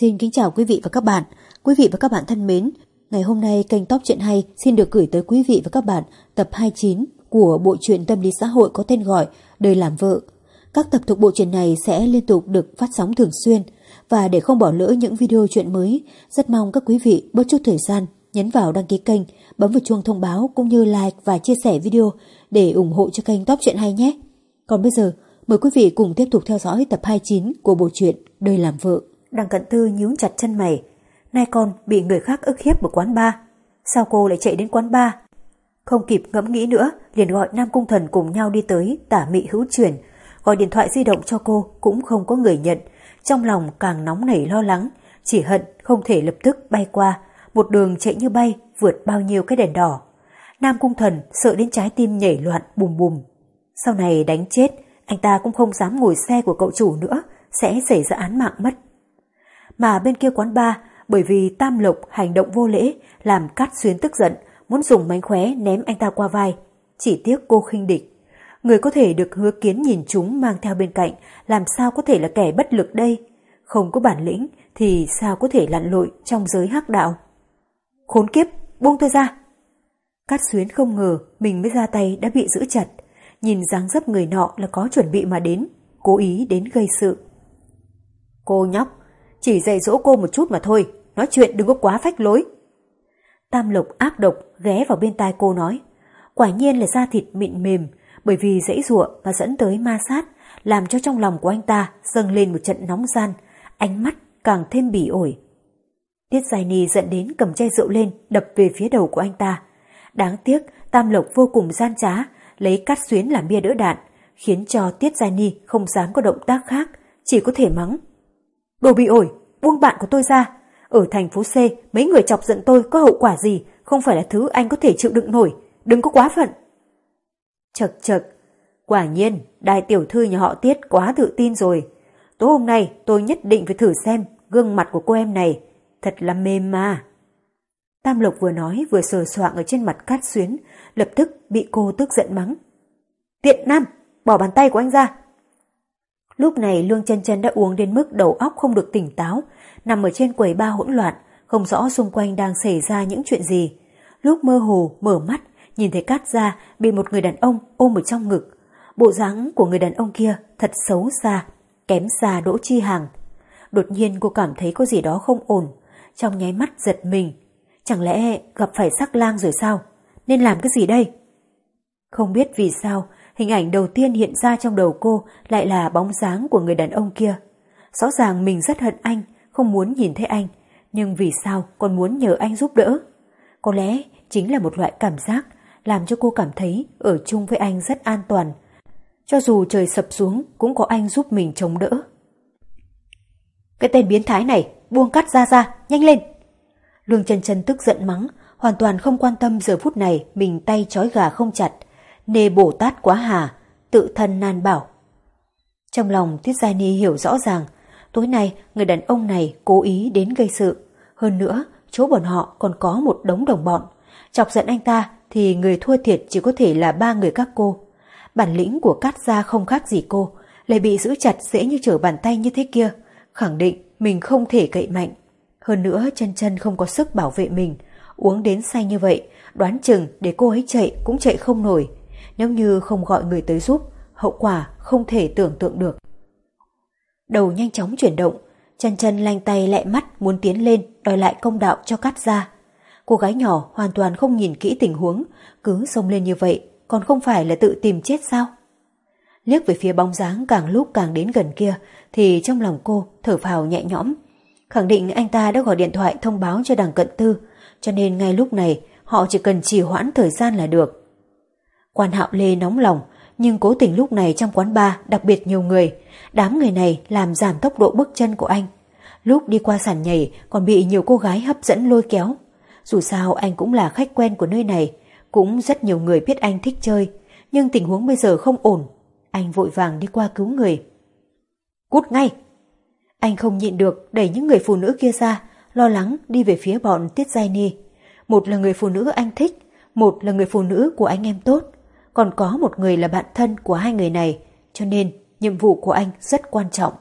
Xin kính chào quý vị và các bạn. Quý vị và các bạn thân mến, ngày hôm nay kênh Top Chuyện Hay xin được gửi tới quý vị và các bạn tập 29 của bộ truyện tâm lý xã hội có tên gọi Đời làm vợ. Các tập thuộc bộ truyện này sẽ liên tục được phát sóng thường xuyên và để không bỏ lỡ những video chuyện mới, rất mong các quý vị bớt chút thời gian nhấn vào đăng ký kênh, bấm vào chuông thông báo cũng như like và chia sẻ video để ủng hộ cho kênh Top Chuyện Hay nhé. Còn bây giờ, mời quý vị cùng tiếp tục theo dõi tập 29 của bộ truyện Đời làm vợ. Đằng cận tư nhíu chặt chân mày. Nay con bị người khác ức hiếp ở quán bar. Sao cô lại chạy đến quán bar? Không kịp ngẫm nghĩ nữa, liền gọi Nam Cung Thần cùng nhau đi tới tả mị hữu chuyển. Gọi điện thoại di động cho cô cũng không có người nhận. Trong lòng càng nóng nảy lo lắng, chỉ hận không thể lập tức bay qua. Một đường chạy như bay, vượt bao nhiêu cái đèn đỏ. Nam Cung Thần sợ đến trái tim nhảy loạn bùm bùm. Sau này đánh chết, anh ta cũng không dám ngồi xe của cậu chủ nữa, sẽ xảy ra án mạng mất mà bên kia quán bar bởi vì Tam Lộc hành động vô lễ làm Cát Xuyến tức giận, muốn dùng mánh khóe ném anh ta qua vai. Chỉ tiếc cô khinh địch. Người có thể được hứa kiến nhìn chúng mang theo bên cạnh làm sao có thể là kẻ bất lực đây? Không có bản lĩnh thì sao có thể lặn lội trong giới hắc đạo? Khốn kiếp, buông tôi ra! Cát Xuyến không ngờ mình mới ra tay đã bị giữ chặt. Nhìn dáng dấp người nọ là có chuẩn bị mà đến, cố ý đến gây sự. Cô nhóc, chỉ dạy dỗ cô một chút mà thôi, nói chuyện đừng có quá phách lối. Tam Lộc ác độc ghé vào bên tai cô nói, quả nhiên là da thịt mịn mềm, bởi vì dãy rụa mà dẫn tới ma sát, làm cho trong lòng của anh ta dâng lên một trận nóng gian, ánh mắt càng thêm bỉ ổi. Tiết Giai Ni giận đến cầm chai rượu lên, đập về phía đầu của anh ta. Đáng tiếc, Tam Lộc vô cùng gian trá, lấy cát xuyến làm bia đỡ đạn, khiến cho Tiết Giai Ni không dám có động tác khác, chỉ có thể mắng. Đồ bị ổi, buông bạn của tôi ra. Ở thành phố C, mấy người chọc giận tôi có hậu quả gì, không phải là thứ anh có thể chịu đựng nổi, đừng có quá phận. Chật chật, quả nhiên, đại tiểu thư nhà họ Tiết quá tự tin rồi. Tối hôm nay tôi nhất định phải thử xem gương mặt của cô em này, thật là mềm mà. Tam Lộc vừa nói vừa sờ soạng ở trên mặt Cát Xuyến, lập tức bị cô tức giận mắng. Tiện Nam, bỏ bàn tay của anh ra, Lúc này Lương chân chân đã uống đến mức đầu óc không được tỉnh táo, nằm ở trên quầy ba hỗn loạn, không rõ xung quanh đang xảy ra những chuyện gì. Lúc mơ hồ, mở mắt, nhìn thấy cát ra bị một người đàn ông ôm ở trong ngực. Bộ dáng của người đàn ông kia thật xấu xa, kém xa đỗ chi hàng. Đột nhiên cô cảm thấy có gì đó không ổn, trong nháy mắt giật mình. Chẳng lẽ gặp phải sắc lang rồi sao? Nên làm cái gì đây? Không biết vì sao, hình ảnh đầu tiên hiện ra trong đầu cô lại là bóng dáng của người đàn ông kia. Rõ ràng mình rất hận anh, không muốn nhìn thấy anh, nhưng vì sao còn muốn nhờ anh giúp đỡ? Có lẽ chính là một loại cảm giác làm cho cô cảm thấy ở chung với anh rất an toàn. Cho dù trời sập xuống cũng có anh giúp mình chống đỡ. Cái tên biến thái này, buông cắt ra ra, nhanh lên! Lương chân chân tức giận mắng, hoàn toàn không quan tâm giờ phút này mình tay trói gà không chặt, nề Bồ Tát quá hà, tự thân nan bảo. Trong lòng Tiết Giai Ni hiểu rõ ràng, tối nay người đàn ông này cố ý đến gây sự. Hơn nữa, chỗ bọn họ còn có một đống đồng bọn. Chọc giận anh ta thì người thua thiệt chỉ có thể là ba người các cô. Bản lĩnh của Cát Gia không khác gì cô, lại bị giữ chặt dễ như trở bàn tay như thế kia. Khẳng định mình không thể cậy mạnh. Hơn nữa chân chân không có sức bảo vệ mình. Uống đến say như vậy, đoán chừng để cô ấy chạy cũng chạy không nổi. Nếu như không gọi người tới giúp, hậu quả không thể tưởng tượng được. Đầu nhanh chóng chuyển động, chân chân lanh tay lẹ mắt muốn tiến lên đòi lại công đạo cho cắt ra. Cô gái nhỏ hoàn toàn không nhìn kỹ tình huống, cứ xông lên như vậy, còn không phải là tự tìm chết sao? Liếc về phía bóng dáng càng lúc càng đến gần kia, thì trong lòng cô thở phào nhẹ nhõm. Khẳng định anh ta đã gọi điện thoại thông báo cho đằng cận tư, cho nên ngay lúc này họ chỉ cần trì hoãn thời gian là được. Quan hạo lê nóng lòng, nhưng cố tình lúc này trong quán bar đặc biệt nhiều người, đám người này làm giảm tốc độ bước chân của anh. Lúc đi qua sàn nhảy còn bị nhiều cô gái hấp dẫn lôi kéo. Dù sao anh cũng là khách quen của nơi này, cũng rất nhiều người biết anh thích chơi, nhưng tình huống bây giờ không ổn. Anh vội vàng đi qua cứu người. Cút ngay! Anh không nhịn được đẩy những người phụ nữ kia ra, lo lắng đi về phía bọn Tiết Giai Ni. Một là người phụ nữ anh thích, một là người phụ nữ của anh em tốt còn có một người là bạn thân của hai người này, cho nên nhiệm vụ của anh rất quan trọng.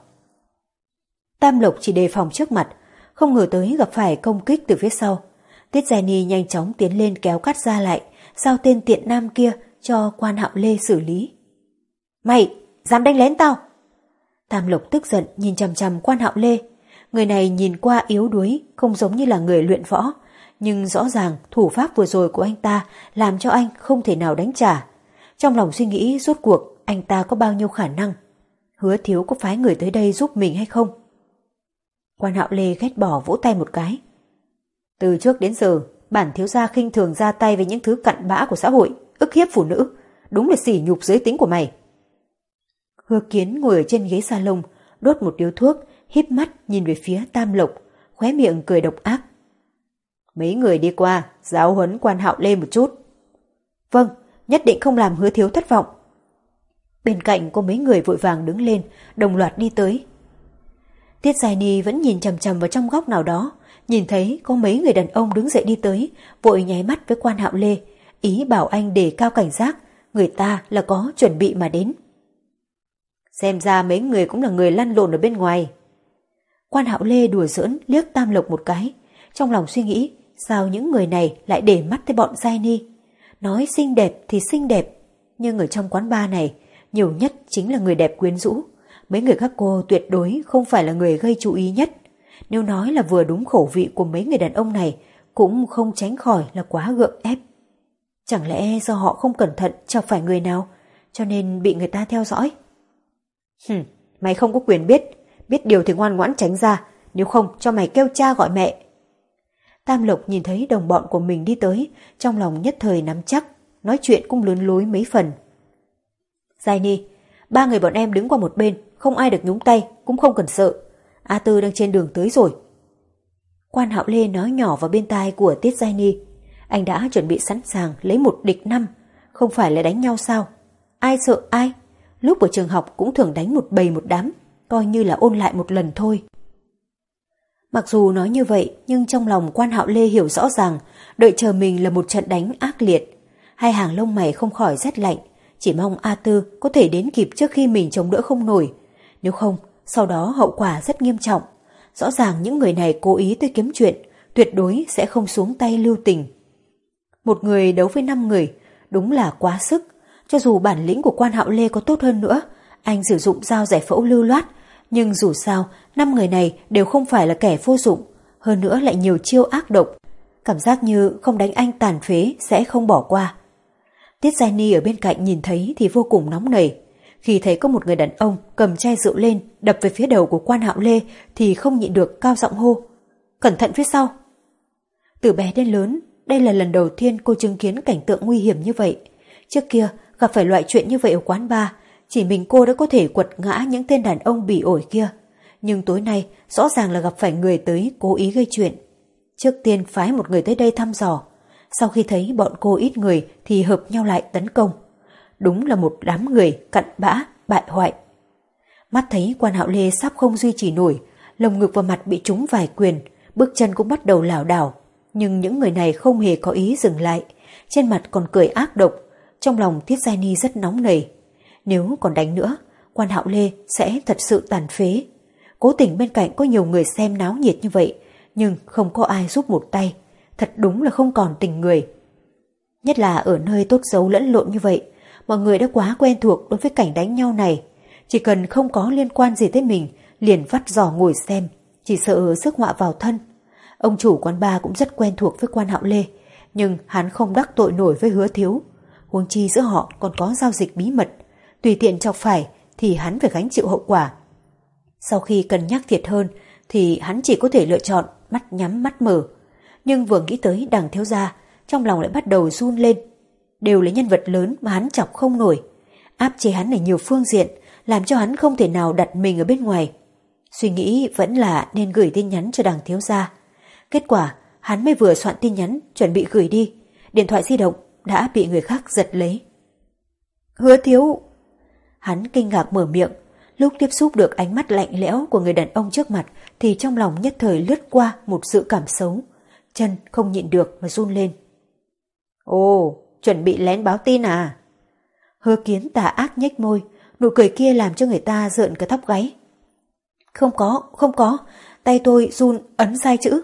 Tam Lộc chỉ đề phòng trước mặt, không ngờ tới gặp phải công kích từ phía sau. Tiết Jenny nhanh chóng tiến lên kéo cắt ra lại, giao tên tiện nam kia cho quan hạo lê xử lý. Mày, dám đánh lén tao! Tam Lộc tức giận nhìn chằm chằm quan hạo lê. Người này nhìn qua yếu đuối, không giống như là người luyện võ, nhưng rõ ràng thủ pháp vừa rồi của anh ta làm cho anh không thể nào đánh trả. Trong lòng suy nghĩ rốt cuộc anh ta có bao nhiêu khả năng. Hứa thiếu có phái người tới đây giúp mình hay không? Quan hạo lê ghét bỏ vỗ tay một cái. Từ trước đến giờ, bản thiếu gia khinh thường ra tay với những thứ cặn bã của xã hội, ức hiếp phụ nữ. Đúng là sỉ nhục giới tính của mày. Hứa kiến ngồi ở trên ghế salon, đốt một điếu thuốc, híp mắt nhìn về phía Tam Lộc, khóe miệng cười độc ác. Mấy người đi qua, giáo huấn quan hạo lê một chút. Vâng, nhất định không làm hứa thiếu thất vọng. Bên cạnh có mấy người vội vàng đứng lên, đồng loạt đi tới. Tiết Giai Ni vẫn nhìn chầm chầm vào trong góc nào đó, nhìn thấy có mấy người đàn ông đứng dậy đi tới, vội nháy mắt với quan hạo lê, ý bảo anh để cao cảnh giác, người ta là có chuẩn bị mà đến. Xem ra mấy người cũng là người lăn lộn ở bên ngoài. Quan hạo lê đùa giỡn liếc tam lộc một cái, trong lòng suy nghĩ sao những người này lại để mắt tới bọn Giai Ni. Nói xinh đẹp thì xinh đẹp, nhưng ở trong quán bar này, nhiều nhất chính là người đẹp quyến rũ. Mấy người các cô tuyệt đối không phải là người gây chú ý nhất. Nếu nói là vừa đúng khẩu vị của mấy người đàn ông này, cũng không tránh khỏi là quá gượng ép. Chẳng lẽ do họ không cẩn thận chọc phải người nào, cho nên bị người ta theo dõi? Hừm, mày không có quyền biết, biết điều thì ngoan ngoãn tránh ra, nếu không cho mày kêu cha gọi mẹ. Tam Lộc nhìn thấy đồng bọn của mình đi tới, trong lòng nhất thời nắm chắc, nói chuyện cũng lớn lối mấy phần. Giai Ni, ba người bọn em đứng qua một bên, không ai được nhúng tay, cũng không cần sợ. A Tư đang trên đường tới rồi. Quan Hạo Lê nói nhỏ vào bên tai của Tiết Giai Ni. Anh đã chuẩn bị sẵn sàng lấy một địch năm, không phải là đánh nhau sao? Ai sợ ai? Lúc ở trường học cũng thường đánh một bầy một đám, coi như là ôn lại một lần thôi. Mặc dù nói như vậy, nhưng trong lòng quan hạo lê hiểu rõ ràng, đợi chờ mình là một trận đánh ác liệt. Hai hàng lông mày không khỏi rét lạnh, chỉ mong A Tư có thể đến kịp trước khi mình chống đỡ không nổi. Nếu không, sau đó hậu quả rất nghiêm trọng. Rõ ràng những người này cố ý tới kiếm chuyện, tuyệt đối sẽ không xuống tay lưu tình. Một người đấu với năm người, đúng là quá sức. Cho dù bản lĩnh của quan hạo lê có tốt hơn nữa, anh sử dụng dao giải phẫu lưu loát, nhưng dù sao, năm người này đều không phải là kẻ vô dụng, hơn nữa lại nhiều chiêu ác độc. Cảm giác như không đánh anh tàn phế sẽ không bỏ qua. Tiết Giai Ni ở bên cạnh nhìn thấy thì vô cùng nóng nảy. Khi thấy có một người đàn ông cầm chai rượu lên đập về phía đầu của quan hạo lê thì không nhịn được cao giọng hô. Cẩn thận phía sau. Từ bé đến lớn, đây là lần đầu tiên cô chứng kiến cảnh tượng nguy hiểm như vậy. Trước kia, gặp phải loại chuyện như vậy ở quán bar, chỉ mình cô đã có thể quật ngã những tên đàn ông bị ổi kia. Nhưng tối nay rõ ràng là gặp phải người tới cố ý gây chuyện. Trước tiên phái một người tới đây thăm dò. Sau khi thấy bọn cô ít người thì hợp nhau lại tấn công. Đúng là một đám người cặn bã, bại hoại. Mắt thấy quan hạo lê sắp không duy trì nổi, lồng ngực và mặt bị trúng vài quyền, bước chân cũng bắt đầu lảo đảo. Nhưng những người này không hề có ý dừng lại, trên mặt còn cười ác độc, trong lòng Tiết Giai Ni rất nóng nảy. Nếu còn đánh nữa, quan hạo lê sẽ thật sự tàn phế. Cố tình bên cạnh có nhiều người xem náo nhiệt như vậy, nhưng không có ai giúp một tay. Thật đúng là không còn tình người. Nhất là ở nơi tốt xấu lẫn lộn như vậy, mọi người đã quá quen thuộc đối với cảnh đánh nhau này. Chỉ cần không có liên quan gì tới mình, liền vắt giò ngồi xem, chỉ sợ sức họa vào thân. Ông chủ quán bar cũng rất quen thuộc với quan hạo lê, nhưng hắn không đắc tội nổi với hứa thiếu. Huống chi giữa họ còn có giao dịch bí mật, tùy tiện chọc phải thì hắn phải gánh chịu hậu quả. Sau khi cân nhắc thiệt hơn thì hắn chỉ có thể lựa chọn mắt nhắm mắt mở. Nhưng vừa nghĩ tới đằng thiếu gia, trong lòng lại bắt đầu run lên. Đều là nhân vật lớn mà hắn chọc không nổi. Áp chế hắn ở nhiều phương diện, làm cho hắn không thể nào đặt mình ở bên ngoài. Suy nghĩ vẫn là nên gửi tin nhắn cho đằng thiếu gia. Kết quả, hắn mới vừa soạn tin nhắn chuẩn bị gửi đi. Điện thoại di động đã bị người khác giật lấy. Hứa thiếu, Hắn kinh ngạc mở miệng, lúc tiếp xúc được ánh mắt lạnh lẽo của người đàn ông trước mặt thì trong lòng nhất thời lướt qua một sự cảm xấu. Chân không nhịn được mà run lên. Ồ, chuẩn bị lén báo tin à? Hứa kiến tà ác nhếch môi, nụ cười kia làm cho người ta rợn cả tóc gáy. Không có, không có, tay tôi run ấn sai chữ.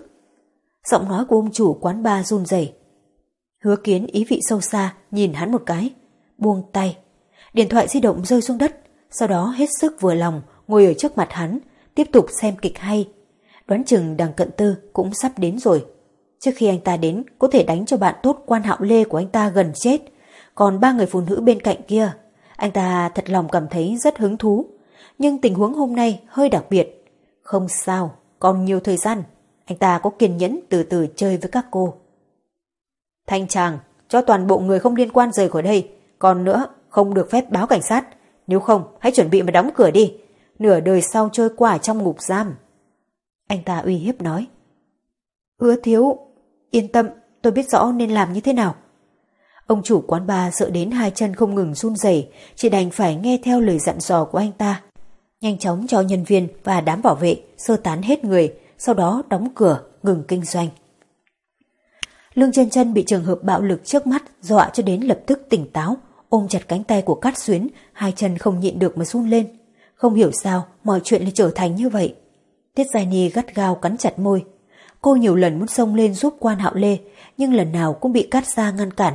Giọng nói của ông chủ quán bar run rẩy. Hứa kiến ý vị sâu xa nhìn hắn một cái, buông tay. Điện thoại di động rơi xuống đất, sau đó hết sức vừa lòng ngồi ở trước mặt hắn, tiếp tục xem kịch hay. Đoán chừng đằng cận tư cũng sắp đến rồi. Trước khi anh ta đến, có thể đánh cho bạn tốt quan hạo lê của anh ta gần chết. Còn ba người phụ nữ bên cạnh kia, anh ta thật lòng cảm thấy rất hứng thú. Nhưng tình huống hôm nay hơi đặc biệt. Không sao, còn nhiều thời gian. Anh ta có kiên nhẫn từ từ chơi với các cô. Thanh chàng cho toàn bộ người không liên quan rời khỏi đây. Còn nữa, không được phép báo cảnh sát. Nếu không, hãy chuẩn bị mà đóng cửa đi. Nửa đời sau trôi qua trong ngục giam. Anh ta uy hiếp nói. hứa thiếu, yên tâm, tôi biết rõ nên làm như thế nào. Ông chủ quán bar sợ đến hai chân không ngừng run rẩy, chỉ đành phải nghe theo lời dặn dò của anh ta. Nhanh chóng cho nhân viên và đám bảo vệ sơ tán hết người, sau đó đóng cửa, ngừng kinh doanh. Lương chân chân bị trường hợp bạo lực trước mắt dọa cho đến lập tức tỉnh táo, ôm chặt cánh tay của Cát Xuyến, hai chân không nhịn được mà run lên. Không hiểu sao mọi chuyện lại trở thành như vậy. Tiết Giai Ni gắt gao cắn chặt môi. Cô nhiều lần muốn xông lên giúp quan hạo lê, nhưng lần nào cũng bị Cát Gia ngăn cản.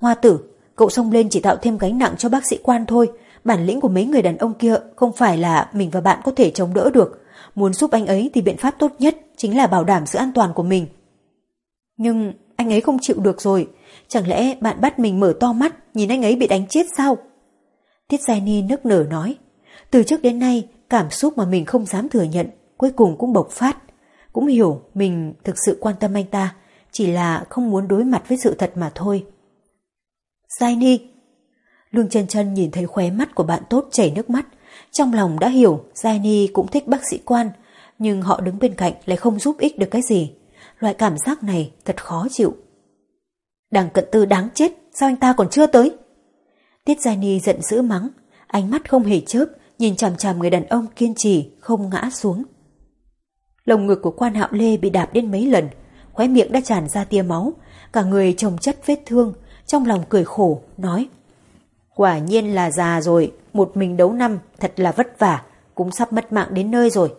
Hoa tử, cậu xông lên chỉ tạo thêm gánh nặng cho bác sĩ quan thôi. Bản lĩnh của mấy người đàn ông kia không phải là mình và bạn có thể chống đỡ được. Muốn giúp anh ấy thì biện pháp tốt nhất chính là bảo đảm sự an toàn của mình. Nhưng anh ấy không chịu được rồi. Chẳng lẽ bạn bắt mình mở to mắt nhìn anh ấy bị đánh chết sao? Tiết Giai Ni nức nở nói. Từ trước đến nay, cảm xúc mà mình không dám thừa nhận cuối cùng cũng bộc phát. Cũng hiểu mình thực sự quan tâm anh ta, chỉ là không muốn đối mặt với sự thật mà thôi. Giai Ni Lương chân chân nhìn thấy khóe mắt của bạn tốt chảy nước mắt, trong lòng đã hiểu Giai Ni cũng thích bác sĩ quan, nhưng họ đứng bên cạnh lại không giúp ích được cái gì. Loại cảm giác này thật khó chịu. Đằng cận tư đáng chết, sao anh ta còn chưa tới? Tiết Gia Ni giận dữ mắng, ánh mắt không hề chớp, nhìn chằm chằm người đàn ông kiên trì, không ngã xuống. Lồng ngực của quan hạo lê bị đạp đến mấy lần, khóe miệng đã tràn ra tia máu, cả người trồng chất vết thương, trong lòng cười khổ, nói Quả nhiên là già rồi, một mình đấu năm, thật là vất vả, cũng sắp mất mạng đến nơi rồi.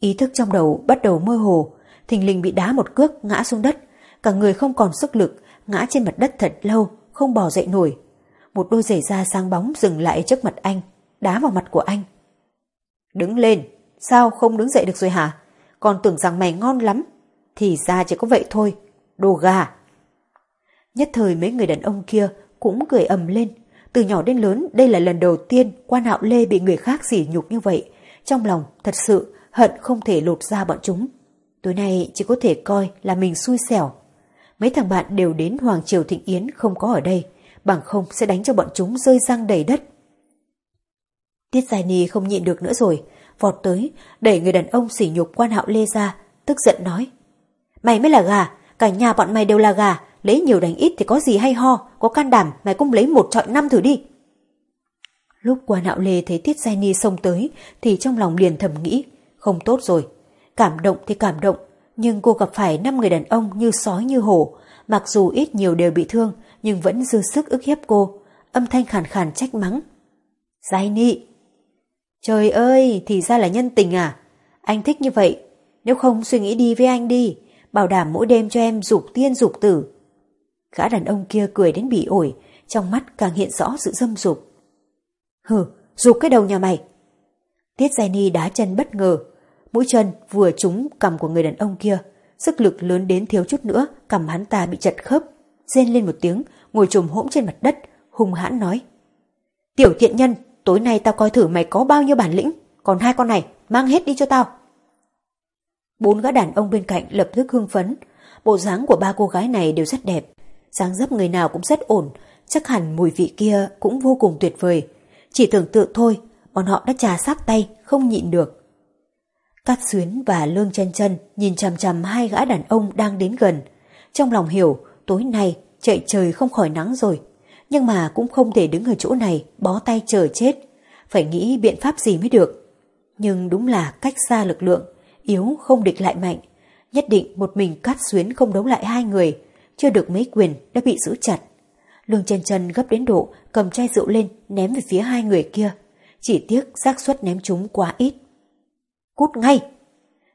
Ý thức trong đầu bắt đầu mơ hồ, thình lình bị đá một cước ngã xuống đất, cả người không còn sức lực, ngã trên mặt đất thật lâu, không bò dậy nổi. Một đôi giày da sáng bóng dừng lại trước mặt anh, đá vào mặt của anh. Đứng lên, sao không đứng dậy được rồi hả? Còn tưởng rằng mày ngon lắm. Thì ra chỉ có vậy thôi, đồ gà. Nhất thời mấy người đàn ông kia cũng cười ầm lên. Từ nhỏ đến lớn đây là lần đầu tiên quan hạo lê bị người khác sỉ nhục như vậy. Trong lòng thật sự hận không thể lột ra bọn chúng. Tối nay chỉ có thể coi là mình xui xẻo. Mấy thằng bạn đều đến Hoàng Triều Thịnh Yến không có ở đây, bằng không sẽ đánh cho bọn chúng rơi răng đầy đất. Tiết Giai Ni không nhịn được nữa rồi, vọt tới, đẩy người đàn ông sỉ nhục quan hạo lê ra, tức giận nói. Mày mới là gà, cả nhà bọn mày đều là gà, lấy nhiều đánh ít thì có gì hay ho, có can đảm mày cũng lấy một trọi năm thử đi. Lúc quan hạo lê thấy Tiết Giai Ni xông tới thì trong lòng liền thầm nghĩ, không tốt rồi. Cảm động thì cảm động, nhưng cô gặp phải năm người đàn ông như sói như hổ, mặc dù ít nhiều đều bị thương nhưng vẫn dư sức ức hiếp cô, âm thanh khàn khàn trách mắng. Giai nị! Trời ơi, thì ra là nhân tình à? Anh thích như vậy, nếu không suy nghĩ đi với anh đi, bảo đảm mỗi đêm cho em dục tiên dục tử. Gã đàn ông kia cười đến bị ổi, trong mắt càng hiện rõ sự dâm dục. Hừ, dục cái đầu nhà mày. Tiết Giai Ni đá chân bất ngờ, mũi chân vừa trúng cầm của người đàn ông kia, sức lực lớn đến thiếu chút nữa, cầm hắn ta bị chật khớp, rên lên một tiếng, ngồi trồm hỗn trên mặt đất, hung hãn nói. Tiểu tiện nhân, tối nay tao coi thử mày có bao nhiêu bản lĩnh, còn hai con này mang hết đi cho tao. Bốn gã đàn ông bên cạnh lập tức hưng phấn, bộ dáng của ba cô gái này đều rất đẹp, dáng dấp người nào cũng rất ổn, chắc hẳn mùi vị kia cũng vô cùng tuyệt vời. Chỉ tưởng tượng thôi, bọn họ đã trà sát tay, không nhịn được. Cát Xuyến và Lương chân chân nhìn chằm chằm hai gã đàn ông đang đến gần. Trong lòng hiểu, tối nay chạy trời không khỏi nắng rồi nhưng mà cũng không thể đứng ở chỗ này bó tay chờ chết. Phải nghĩ biện pháp gì mới được. Nhưng đúng là cách xa lực lượng, yếu không địch lại mạnh. Nhất định một mình cát xuyến không đấu lại hai người, chưa được mấy quyền đã bị giữ chặt. Lương chân chân gấp đến độ cầm chai rượu lên ném về phía hai người kia. Chỉ tiếc xác suất ném chúng quá ít. Cút ngay!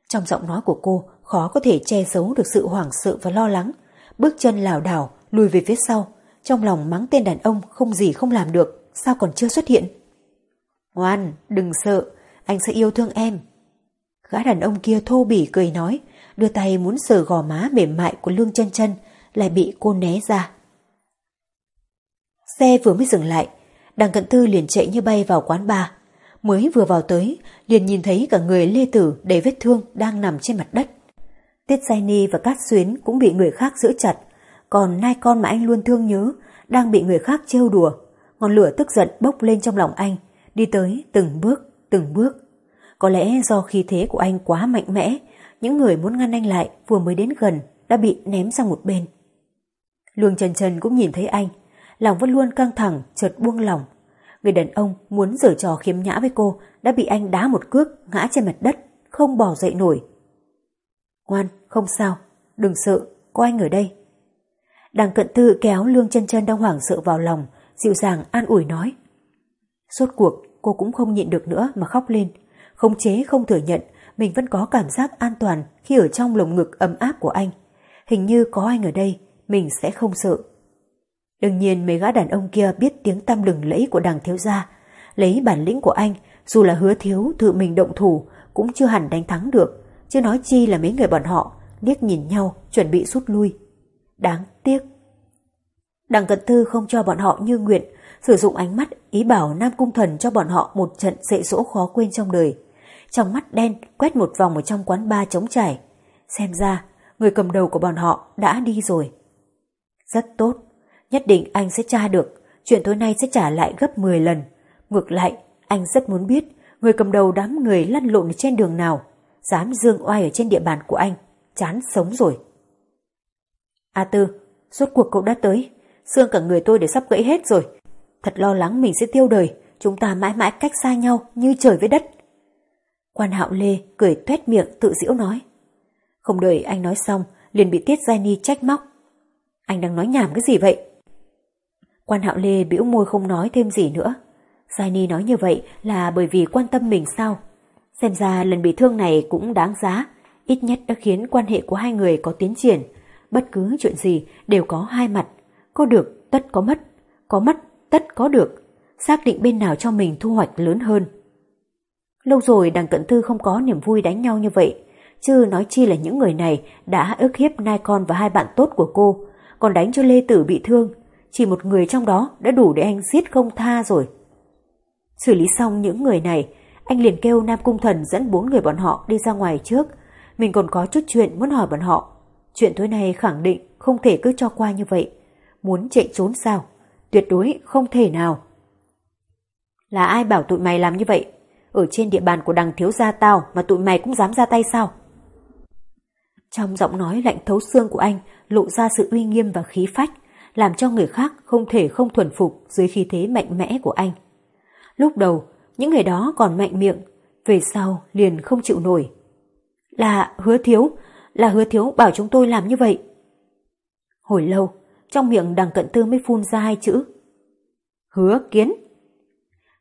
Trong giọng nói của cô khó có thể che giấu được sự hoảng sợ và lo lắng. Bước chân lảo đảo lùi về phía sau, trong lòng mắng tên đàn ông không gì không làm được, sao còn chưa xuất hiện. Ngoan, đừng sợ, anh sẽ yêu thương em. Gã đàn ông kia thô bỉ cười nói, đưa tay muốn sờ gò má mềm mại của Lương chân chân, lại bị cô né ra. Xe vừa mới dừng lại, đằng cận tư liền chạy như bay vào quán bar. Mới vừa vào tới, liền nhìn thấy cả người Lê Tử đầy vết thương đang nằm trên mặt đất. Tiết Giai Ni và Cát Xuyến cũng bị người khác giữ chặt, còn nai con mà anh luôn thương nhớ đang bị người khác trêu đùa. Ngọn lửa tức giận bốc lên trong lòng anh, đi tới từng bước, từng bước. Có lẽ do khí thế của anh quá mạnh mẽ, những người muốn ngăn anh lại vừa mới đến gần đã bị ném sang một bên. Lương Trần Trần cũng nhìn thấy anh, lòng vẫn luôn căng thẳng, chợt buông lỏng. Người đàn ông muốn giở trò khiếm nhã với cô đã bị anh đá một cước ngã trên mặt đất, không bỏ dậy nổi. Ngoan, không sao, đừng sợ, có anh ở đây. Đằng cận tư kéo Lương chân chân đang hoảng sợ vào lòng, dịu dàng an ủi nói. Suốt cuộc, cô cũng không nhịn được nữa mà khóc lên. Không chế không thừa nhận, mình vẫn có cảm giác an toàn khi ở trong lồng ngực ấm áp của anh. Hình như có anh ở đây, mình sẽ không sợ. Đương nhiên mấy gã đàn ông kia biết tiếng tăm lừng lẫy của đằng thiếu gia. Lấy bản lĩnh của anh, dù là hứa thiếu tự mình động thủ, cũng chưa hẳn đánh thắng được. Chứ nói chi là mấy người bọn họ, liếc nhìn nhau, chuẩn bị rút lui. Đáng tiếc. Đằng Cận Thư không cho bọn họ như nguyện, sử dụng ánh mắt ý bảo Nam Cung Thần cho bọn họ một trận dạy dỗ khó quên trong đời. Trong mắt đen quét một vòng ở trong quán ba trống trải. Xem ra, người cầm đầu của bọn họ đã đi rồi. Rất tốt, nhất định anh sẽ tra được, chuyện tối nay sẽ trả lại gấp 10 lần. Ngược lại, anh rất muốn biết người cầm đầu đám người lăn lộn trên đường nào, dám dương oai ở trên địa bàn của anh, chán sống rồi. A Tư, suốt cuộc cậu đã tới, xương cả người tôi để sắp gãy hết rồi. Thật lo lắng mình sẽ tiêu đời, chúng ta mãi mãi cách xa nhau như trời với đất. Quan hạo Lê cười tuét miệng tự giễu nói. Không đợi anh nói xong, liền bị Tiết Giai Ni trách móc. Anh đang nói nhảm cái gì vậy? Quan hạo Lê bĩu môi không nói thêm gì nữa. Giai Ni nói như vậy là bởi vì quan tâm mình sao? Xem ra lần bị thương này cũng đáng giá, ít nhất đã khiến quan hệ của hai người có tiến triển. Bất cứ chuyện gì đều có hai mặt, có được tất có mất, có mất tất có được, xác định bên nào cho mình thu hoạch lớn hơn. Lâu rồi đằng cận thư không có niềm vui đánh nhau như vậy, chứ nói chi là những người này đã ức hiếp nai con và hai bạn tốt của cô, còn đánh cho Lê Tử bị thương, chỉ một người trong đó đã đủ để anh giết không tha rồi. Xử lý xong những người này, anh liền kêu Nam Cung Thần dẫn bốn người bọn họ đi ra ngoài trước, mình còn có chút chuyện muốn hỏi bọn họ. Chuyện tối nay khẳng định không thể cứ cho qua như vậy. Muốn chạy trốn sao? Tuyệt đối không thể nào. Là ai bảo tụi mày làm như vậy? Ở trên địa bàn của đằng thiếu gia tao mà tụi mày cũng dám ra tay sao? Trong giọng nói lạnh thấu xương của anh lộ ra sự uy nghiêm và khí phách, làm cho người khác không thể không thuần phục dưới khí thế mạnh mẽ của anh. Lúc đầu, những người đó còn mạnh miệng, về sau liền không chịu nổi. Là hứa thiếu, là hứa thiếu bảo chúng tôi làm như vậy. Hồi lâu, trong miệng đằng cận tư mới phun ra hai chữ. Hứa kiến.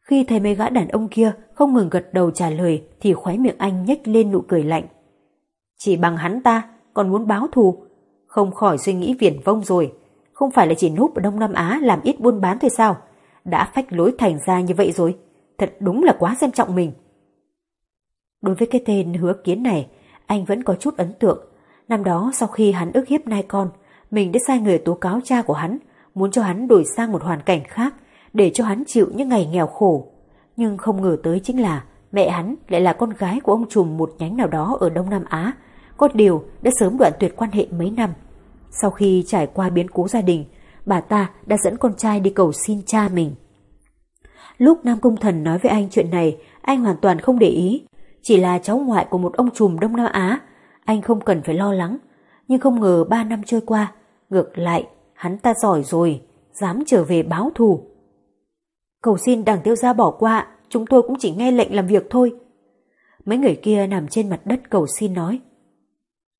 Khi thấy mấy gã đàn ông kia không ngừng gật đầu trả lời thì khóe miệng anh nhếch lên nụ cười lạnh. Chỉ bằng hắn ta còn muốn báo thù, không khỏi suy nghĩ viển vông rồi. Không phải là chỉ núp ở Đông Nam Á làm ít buôn bán thôi sao? Đã phách lối thành ra như vậy rồi. Thật đúng là quá xem trọng mình. Đối với cái tên hứa kiến này, anh vẫn có chút ấn tượng. Năm đó sau khi hắn ức hiếp nai con, mình đã sai người tố cáo cha của hắn, muốn cho hắn đổi sang một hoàn cảnh khác, để cho hắn chịu những ngày nghèo khổ. Nhưng không ngờ tới chính là mẹ hắn lại là con gái của ông trùm một nhánh nào đó ở Đông Nam Á, có điều đã sớm đoạn tuyệt quan hệ mấy năm. Sau khi trải qua biến cố gia đình, bà ta đã dẫn con trai đi cầu xin cha mình. Lúc Nam Cung Thần nói với anh chuyện này, anh hoàn toàn không để ý. Chỉ là cháu ngoại của một ông trùm Đông Nam Á, anh không cần phải lo lắng. Nhưng không ngờ ba năm trôi qua, ngược lại, hắn ta giỏi rồi, dám trở về báo thù. Cầu xin đảng tiêu gia bỏ qua, chúng tôi cũng chỉ nghe lệnh làm việc thôi. Mấy người kia nằm trên mặt đất cầu xin nói.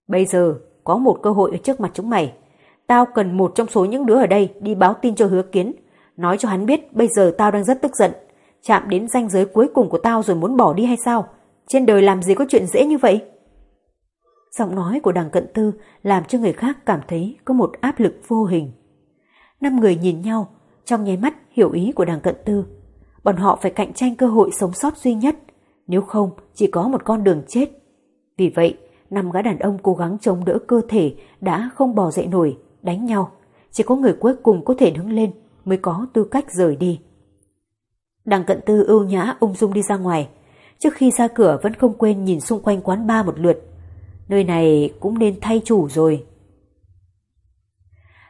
Bây giờ, có một cơ hội ở trước mặt chúng mày. Tao cần một trong số những đứa ở đây đi báo tin cho hứa kiến. Nói cho hắn biết bây giờ tao đang rất tức giận. Chạm đến ranh giới cuối cùng của tao rồi muốn bỏ đi hay sao? Trên đời làm gì có chuyện dễ như vậy? Giọng nói của đằng cận tư làm cho người khác cảm thấy có một áp lực vô hình. Năm người nhìn nhau, trong nháy mắt hiểu ý của đằng cận tư. Bọn họ phải cạnh tranh cơ hội sống sót duy nhất, nếu không chỉ có một con đường chết. Vì vậy, năm gã đàn ông cố gắng chống đỡ cơ thể đã không bò dậy nổi, đánh nhau. Chỉ có người cuối cùng có thể đứng lên mới có tư cách rời đi. Đằng cận tư ưu nhã ung dung đi ra ngoài. Trước khi ra cửa vẫn không quên nhìn xung quanh quán ba một lượt. Nơi này cũng nên thay chủ rồi.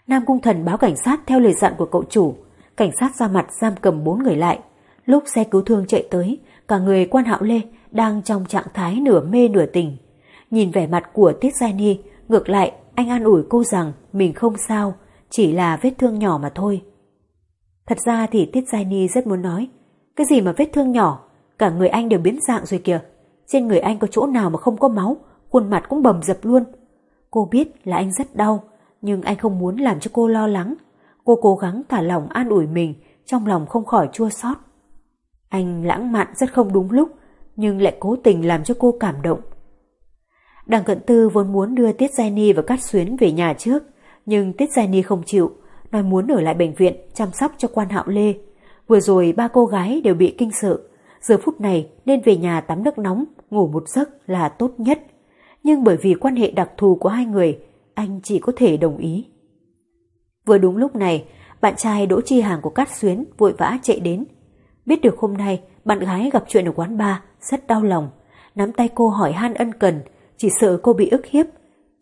Nam Cung Thần báo cảnh sát theo lời dặn của cậu chủ. Cảnh sát ra mặt giam cầm bốn người lại. Lúc xe cứu thương chạy tới, cả người quan hạo lê đang trong trạng thái nửa mê nửa tình. Nhìn vẻ mặt của Tiết Giai Ni, ngược lại anh an ủi cô rằng mình không sao, chỉ là vết thương nhỏ mà thôi. Thật ra thì Tiết Giai Ni rất muốn nói, cái gì mà vết thương nhỏ, cả người anh đều biến dạng rồi kìa. Trên người anh có chỗ nào mà không có máu, khuôn mặt cũng bầm dập luôn. Cô biết là anh rất đau, nhưng anh không muốn làm cho cô lo lắng. Cô cố gắng thả lòng an ủi mình, trong lòng không khỏi chua xót. Anh lãng mạn rất không đúng lúc, nhưng lại cố tình làm cho cô cảm động. Đằng cận tư vốn muốn đưa Tiết Giai Ni và Cát Xuyến về nhà trước, nhưng Tiết Giai Ni không chịu, nói muốn ở lại bệnh viện chăm sóc cho quan hạo Lê. Vừa rồi ba cô gái đều bị kinh sợ, giờ phút này nên về nhà tắm nước nóng, ngủ một giấc là tốt nhất. Nhưng bởi vì quan hệ đặc thù của hai người, anh chỉ có thể đồng ý. Vừa đúng lúc này, bạn trai Đỗ Chi Hàng của Cát Xuyến vội vã chạy đến. Biết được hôm nay bạn gái gặp chuyện ở quán bar, rất đau lòng. Nắm tay cô hỏi han ân cần, chỉ sợ cô bị ức hiếp.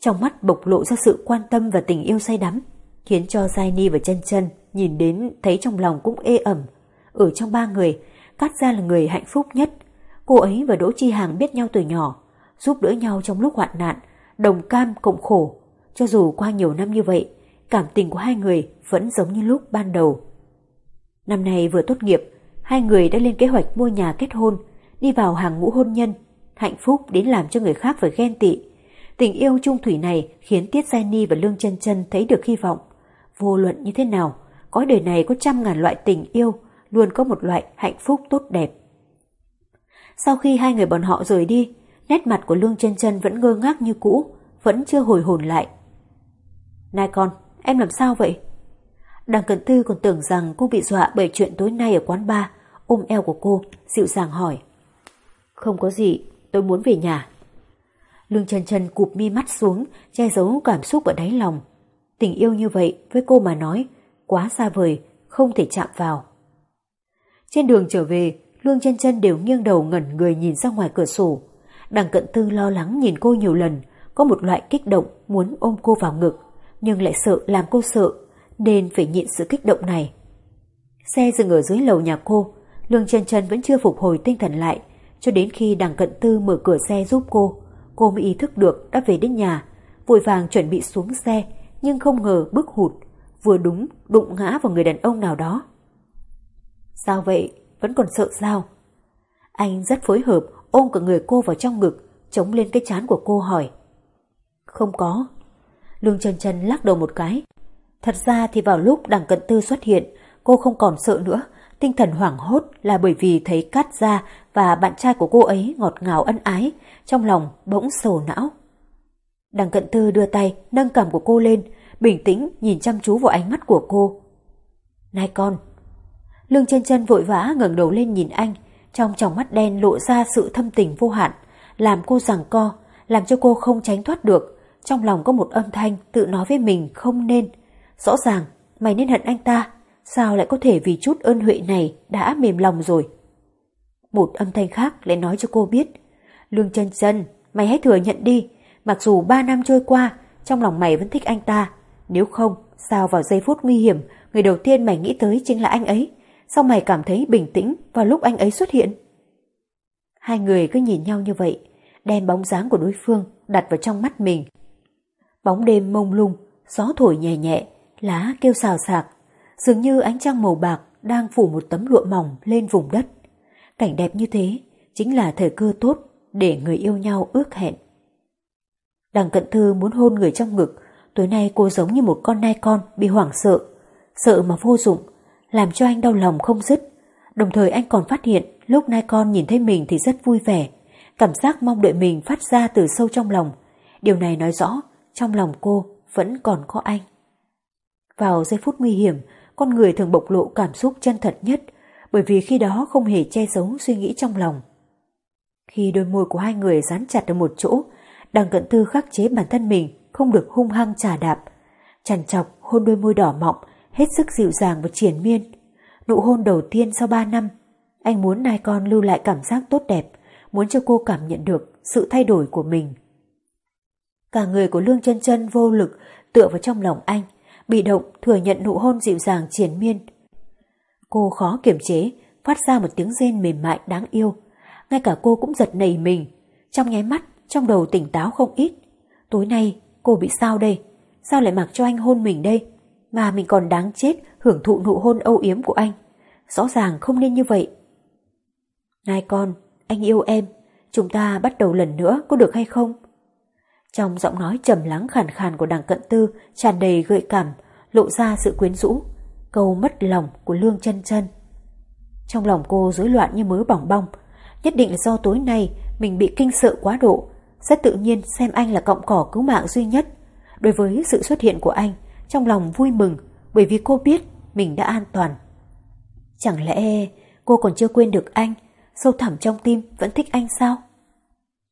Trong mắt bộc lộ ra sự quan tâm và tình yêu say đắm, khiến cho Giai Ni và chân chân nhìn đến thấy trong lòng cũng ê ẩm. Ở trong ba người, Cát Gia là người hạnh phúc nhất. Cô ấy và Đỗ Chi Hàng biết nhau từ nhỏ, giúp đỡ nhau trong lúc hoạn nạn, đồng cam cộng khổ. Cho dù qua nhiều năm như vậy, cảm tình của hai người vẫn giống như lúc ban đầu. Năm nay vừa tốt nghiệp, hai người đã lên kế hoạch mua nhà kết hôn, đi vào hàng ngũ hôn nhân, hạnh phúc đến làm cho người khác phải ghen tị. Tình yêu trung thủy này khiến Tiết Giai Ni và Lương chân chân thấy được hy vọng. Vô luận như thế nào, cõi đời này có trăm ngàn loại tình yêu, luôn có một loại hạnh phúc tốt đẹp. Sau khi hai người bọn họ rời đi, nét mặt của Lương chân chân vẫn ngơ ngác như cũ, vẫn chưa hồi hồn lại. Này con, em làm sao vậy? Đằng Cận Tư còn tưởng rằng cô bị dọa bởi chuyện tối nay ở quán bar, ôm eo của cô, dịu dàng hỏi. Không có gì, tôi muốn về nhà. Lương trần trần cụp mi mắt xuống, che giấu cảm xúc ở đáy lòng. Tình yêu như vậy với cô mà nói, quá xa vời, không thể chạm vào. Trên đường trở về, Lương trần trần đều nghiêng đầu ngẩn người nhìn ra ngoài cửa sổ. Đằng cận tư lo lắng nhìn cô nhiều lần, có một loại kích động muốn ôm cô vào ngực, nhưng lại sợ làm cô sợ, nên phải nhịn sự kích động này. Xe dừng ở dưới lầu nhà cô, Lương trần trần vẫn chưa phục hồi tinh thần lại, cho đến khi đằng cận tư mở cửa xe giúp cô, cô mới ý thức được đã về đến nhà, vội vàng chuẩn bị xuống xe, nhưng không ngờ bước hụt, vừa đúng đụng ngã vào người đàn ông nào đó. Sao vậy? Vẫn còn sợ sao? Anh rất phối hợp ôm cả người cô vào trong ngực, chống lên cái chán của cô hỏi. Không có. Lương chân chân lắc đầu một cái. Thật ra thì vào lúc đằng cận tư xuất hiện, cô không còn sợ nữa. Tinh thần hoảng hốt là bởi vì thấy Cát Gia và bạn trai của cô ấy ngọt ngào ân ái, trong lòng bỗng sầu não. Đằng cận tư đưa tay nâng cằm của cô lên, bình tĩnh nhìn chăm chú vào ánh mắt của cô. Này con! Lương chân chân vội vã ngẩng đầu lên nhìn anh, trong tròng mắt đen lộ ra sự thâm tình vô hạn, làm cô rằng co, làm cho cô không tránh thoát được. Trong lòng có một âm thanh tự nói với mình không nên. Rõ ràng, mày nên hận anh ta, sao lại có thể vì chút ơn huệ này đã mềm lòng rồi. Một âm thanh khác lại nói cho cô biết, Lương chân chân, mày hãy thừa nhận đi, mặc dù ba năm trôi qua, trong lòng mày vẫn thích anh ta. Nếu không, sao vào giây phút nguy hiểm, người đầu tiên mày nghĩ tới chính là anh ấy. Sao mày cảm thấy bình tĩnh vào lúc anh ấy xuất hiện? Hai người cứ nhìn nhau như vậy, đem bóng dáng của đối phương đặt vào trong mắt mình. Bóng đêm mông lung, gió thổi nhẹ nhẹ, lá kêu xào xạc, dường như ánh trăng màu bạc đang phủ một tấm lụa mỏng lên vùng đất. Cảnh đẹp như thế chính là thời cơ tốt để người yêu nhau ước hẹn. Đằng cận thư muốn hôn người trong ngực, tối nay cô giống như một con nai con bị hoảng sợ, sợ mà vô dụng, làm cho anh đau lòng không dứt. Đồng thời anh còn phát hiện lúc nai con nhìn thấy mình thì rất vui vẻ. Cảm giác mong đợi mình phát ra từ sâu trong lòng. Điều này nói rõ trong lòng cô vẫn còn có anh. Vào giây phút nguy hiểm, con người thường bộc lộ cảm xúc chân thật nhất bởi vì khi đó không hề che giấu suy nghĩ trong lòng. Khi đôi môi của hai người dán chặt ở một chỗ, đằng cận tư khắc chế bản thân mình không được hung hăng trà đạp. Chằn chọc hôn đôi môi đỏ mọng, hết sức dịu dàng và triển miên. Nụ hôn đầu tiên sau ba năm, anh muốn nai con lưu lại cảm giác tốt đẹp, muốn cho cô cảm nhận được sự thay đổi của mình. Cả người của Lương chân chân vô lực tựa vào trong lòng anh, bị động thừa nhận nụ hôn dịu dàng triển miên. Cô khó kiềm chế, phát ra một tiếng rên mềm mại đáng yêu. Ngay cả cô cũng giật nảy mình. Trong nháy mắt, trong đầu tỉnh táo không ít. Tối nay, cô bị sao đây? Sao lại mặc cho anh hôn mình đây? Mà mình còn đáng chết hưởng thụ nụ hôn âu yếm của anh. Rõ ràng không nên như vậy. Này con, anh yêu em. Chúng ta bắt đầu lần nữa có được hay không? Trong giọng nói trầm lắng khàn khàn của đằng cận tư tràn đầy gợi cảm, lộ ra sự quyến rũ, câu mất lòng của Lương chân chân. Trong lòng cô rối loạn như mớ bỏng bong, nhất định là do tối nay mình bị kinh sợ quá độ, rất tự nhiên xem anh là cọng cỏ cứu mạng duy nhất. Đối với sự xuất hiện của anh, trong lòng vui mừng bởi vì cô biết mình đã an toàn. Chẳng lẽ cô còn chưa quên được anh, sâu thẳm trong tim vẫn thích anh sao?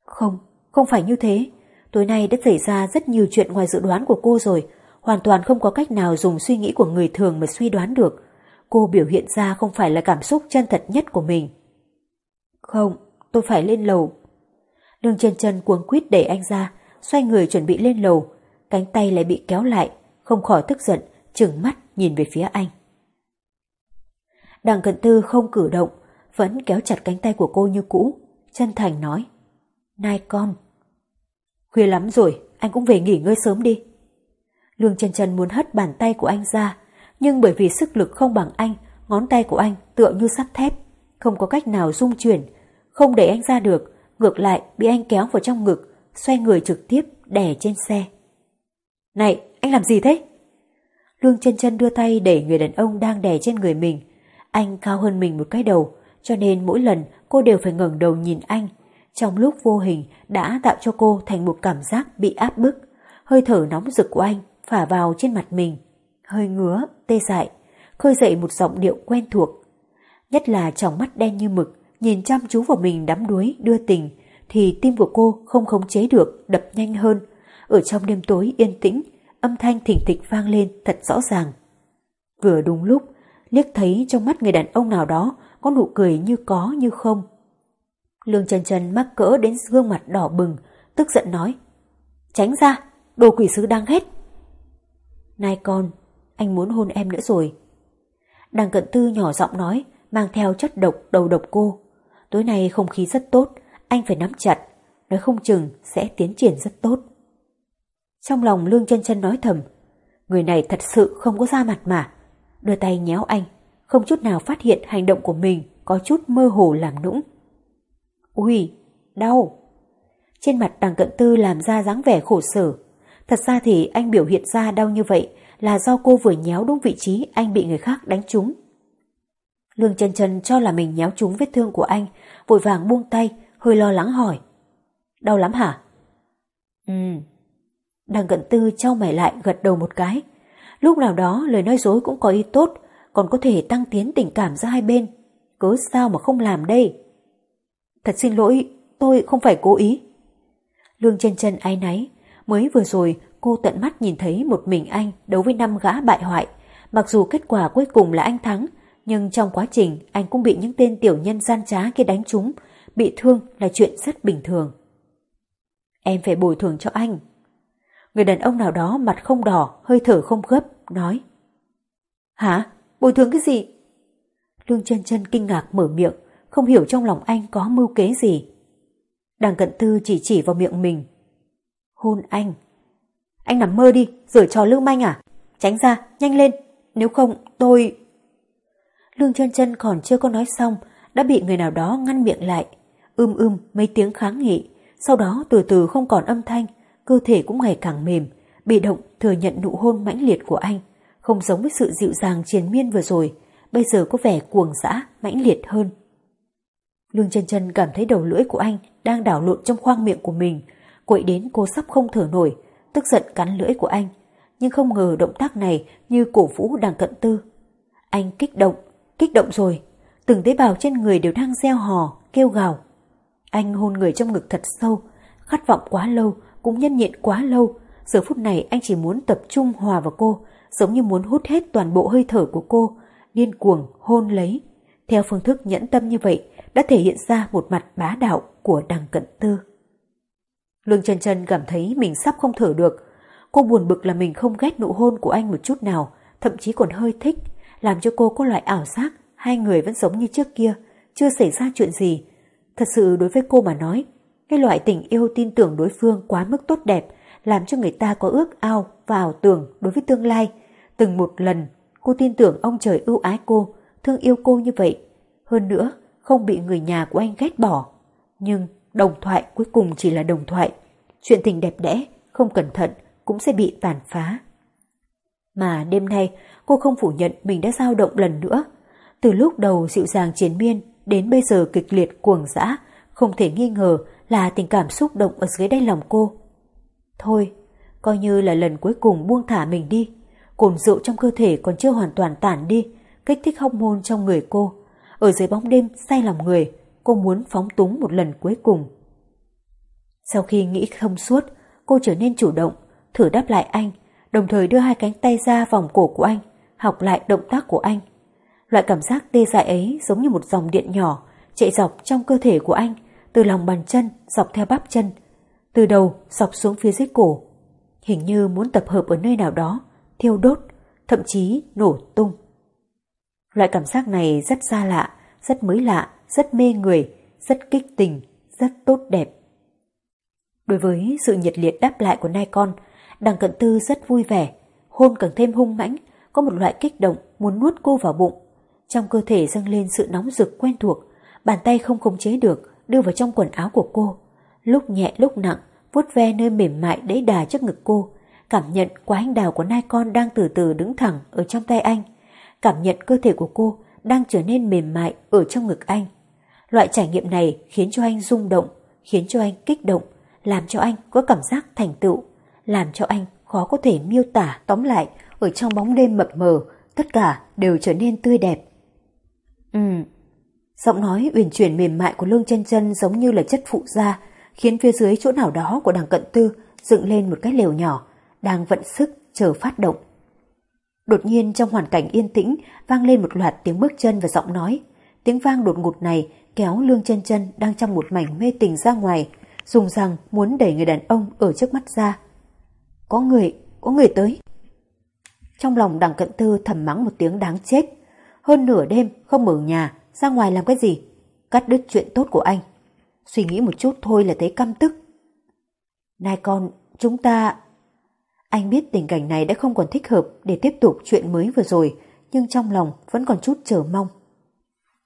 Không, không phải như thế. Tối nay đã xảy ra rất nhiều chuyện ngoài dự đoán của cô rồi, hoàn toàn không có cách nào dùng suy nghĩ của người thường mà suy đoán được. Cô biểu hiện ra không phải là cảm xúc chân thật nhất của mình. Không, tôi phải lên lầu. Lương chân chân cuống quýt đẩy anh ra, xoay người chuẩn bị lên lầu, cánh tay lại bị kéo lại, không khỏi tức giận, trừng mắt nhìn về phía anh. Đằng cận tư không cử động, vẫn kéo chặt cánh tay của cô như cũ, chân thành nói. Nai con. Khuya lắm rồi, anh cũng về nghỉ ngơi sớm đi. Lương chân chân muốn hất bàn tay của anh ra, nhưng bởi vì sức lực không bằng anh, ngón tay của anh tựa như sắt thép, không có cách nào dung chuyển, không để anh ra được, ngược lại bị anh kéo vào trong ngực, xoay người trực tiếp đè trên xe. Này, anh làm gì thế? Lương chân chân đưa tay đẩy người đàn ông đang đè trên người mình. Anh cao hơn mình một cái đầu, cho nên mỗi lần cô đều phải ngẩng đầu nhìn anh. Trong lúc vô hình đã tạo cho cô thành một cảm giác bị áp bức. Hơi thở nóng rực của anh phả vào trên mặt mình. Hơi ngứa, tê dại, khơi dậy một giọng điệu quen thuộc. Nhất là trong mắt đen như mực, nhìn chăm chú vào mình đắm đuối, đưa tình, thì tim của cô không khống chế được, đập nhanh hơn. Ở trong đêm tối yên tĩnh, âm thanh thỉnh thịch vang lên thật rõ ràng. Vừa đúng lúc, liếc thấy trong mắt người đàn ông nào đó có nụ cười như có như không. Lương Trần Trần mắc cỡ đến gương mặt đỏ bừng, tức giận nói. Tránh ra, đồ quỷ sứ đang ghét. Này con, anh muốn hôn em nữa rồi. Đằng cận tư nhỏ giọng nói, mang theo chất độc đầu độc cô. Tối nay không khí rất tốt, anh phải nắm chặt, nói không chừng sẽ tiến triển rất tốt. Trong lòng Lương chân chân nói thầm, người này thật sự không có da mặt mà. Đưa tay nhéo anh, không chút nào phát hiện hành động của mình có chút mơ hồ làm nũng. Ui, đau. Trên mặt đằng cận tư làm ra dáng vẻ khổ sở. Thật ra thì anh biểu hiện ra đau như vậy là do cô vừa nhéo đúng vị trí anh bị người khác đánh trúng. Lương chân chân cho là mình nhéo trúng vết thương của anh, vội vàng buông tay, hơi lo lắng hỏi. Đau lắm hả? Ừ. Đằng cận tư trao mày lại gật đầu một cái. Lúc nào đó lời nói dối cũng có ý tốt, còn có thể tăng tiến tình cảm giữa hai bên. Cớ sao mà không làm đây? Thật xin lỗi, tôi không phải cố ý. Lương chân chân ái náy, mới vừa rồi cô tận mắt nhìn thấy một mình anh đấu với năm gã bại hoại. Mặc dù kết quả cuối cùng là anh thắng, nhưng trong quá trình anh cũng bị những tên tiểu nhân gian trá kia đánh trúng, bị thương là chuyện rất bình thường. Em phải bồi thường cho anh. Người đàn ông nào đó mặt không đỏ, hơi thở không gấp, nói. Hả? Bồi thường cái gì? Lương chân chân kinh ngạc mở miệng, không hiểu trong lòng anh có mưu kế gì. Đằng cận tư chỉ chỉ vào miệng mình. Hôn anh. Anh nằm mơ đi, rửa trò lưu manh à? Tránh ra, nhanh lên, nếu không tôi... Lương chân chân còn chưa có nói xong, đã bị người nào đó ngăn miệng lại. Ưm ưm mấy tiếng kháng nghị, sau đó từ từ không còn âm thanh, cơ thể cũng ngày càng mềm, bị động thừa nhận nụ hôn mãnh liệt của anh, không giống với sự dịu dàng triền miên vừa rồi, bây giờ có vẻ cuồng dã, mãnh liệt hơn. Lương chân chân cảm thấy đầu lưỡi của anh đang đảo lộn trong khoang miệng của mình, quậy đến cô sắp không thở nổi, tức giận cắn lưỡi của anh, nhưng không ngờ động tác này như cổ vũ đang cận tư. Anh kích động, kích động rồi, từng tế bào trên người đều đang gieo hò, kêu gào. Anh hôn người trong ngực thật sâu, khát vọng quá lâu, cũng nhân nhịn quá lâu, giờ phút này anh chỉ muốn tập trung hòa vào cô, giống như muốn hút hết toàn bộ hơi thở của cô, điên cuồng hôn lấy. Theo phương thức nhẫn tâm như vậy, đã thể hiện ra một mặt bá đạo của đằng cận tư. Lương chân chân cảm thấy mình sắp không thở được. Cô buồn bực là mình không ghét nụ hôn của anh một chút nào, thậm chí còn hơi thích, làm cho cô có loại ảo giác hai người vẫn giống như trước kia, chưa xảy ra chuyện gì. Thật sự đối với cô mà nói, cái loại tình yêu tin tưởng đối phương quá mức tốt đẹp, làm cho người ta có ước ao và ảo tưởng đối với tương lai. Từng một lần, cô tin tưởng ông trời ưu ái cô, thương yêu cô như vậy. Hơn nữa, không bị người nhà của anh ghét bỏ. Nhưng đồng thoại cuối cùng chỉ là đồng thoại. Chuyện tình đẹp đẽ, không cẩn thận cũng sẽ bị tàn phá. Mà đêm nay cô không phủ nhận mình đã dao động lần nữa. Từ lúc đầu dịu dàng chiến miên đến bây giờ kịch liệt cuồng dã, không thể nghi ngờ là tình cảm xúc động ở dưới đáy lòng cô. Thôi, coi như là lần cuối cùng buông thả mình đi. Cồn rượu trong cơ thể còn chưa hoàn toàn tản đi, kích thích hóc môn trong người cô. Ở dưới bóng đêm say lòng người, cô muốn phóng túng một lần cuối cùng. Sau khi nghĩ thông suốt, cô trở nên chủ động, thử đáp lại anh, đồng thời đưa hai cánh tay ra vòng cổ của anh, học lại động tác của anh. Loại cảm giác tê dại ấy giống như một dòng điện nhỏ chạy dọc trong cơ thể của anh, từ lòng bàn chân dọc theo bắp chân, từ đầu dọc xuống phía dưới cổ. Hình như muốn tập hợp ở nơi nào đó, thiêu đốt, thậm chí nổ tung. Loại cảm giác này rất xa lạ, rất mới lạ, rất mê người, rất kích tình, rất tốt đẹp. Đối với sự nhiệt liệt đáp lại của nai con, đằng cận tư rất vui vẻ, hôn càng thêm hung mãnh, có một loại kích động muốn nuốt cô vào bụng. Trong cơ thể dâng lên sự nóng rực quen thuộc, bàn tay không khống chế được đưa vào trong quần áo của cô. Lúc nhẹ lúc nặng, vuốt ve nơi mềm mại đẫy đà trước ngực cô, cảm nhận quả anh đào của nai con đang từ từ đứng thẳng ở trong tay anh, cảm nhận cơ thể của cô đang trở nên mềm mại ở trong ngực anh. Loại trải nghiệm này khiến cho anh rung động, khiến cho anh kích động, làm cho anh có cảm giác thành tựu, làm cho anh khó có thể miêu tả tóm lại ở trong bóng đêm mập mờ, tất cả đều trở nên tươi đẹp. Ừ, giọng nói uyển chuyển mềm mại của Lương chân chân giống như là chất phụ da, khiến phía dưới chỗ nào đó của đằng cận tư dựng lên một cái lều nhỏ, đang vận sức chờ phát động. Đột nhiên trong hoàn cảnh yên tĩnh vang lên một loạt tiếng bước chân và giọng nói. Tiếng vang đột ngột này kéo Lương chân chân đang trong một mảnh mê tình ra ngoài, dùng rằng muốn đẩy người đàn ông ở trước mắt ra. Có người, có người tới. Trong lòng đằng cận tư thầm mắng một tiếng đáng chết. Hơn nửa đêm không ở nhà, ra ngoài làm cái gì? Cắt đứt chuyện tốt của anh. Suy nghĩ một chút thôi là thấy căm tức. Này con, chúng ta... Anh biết tình cảnh này đã không còn thích hợp để tiếp tục chuyện mới vừa rồi, nhưng trong lòng vẫn còn chút chờ mong.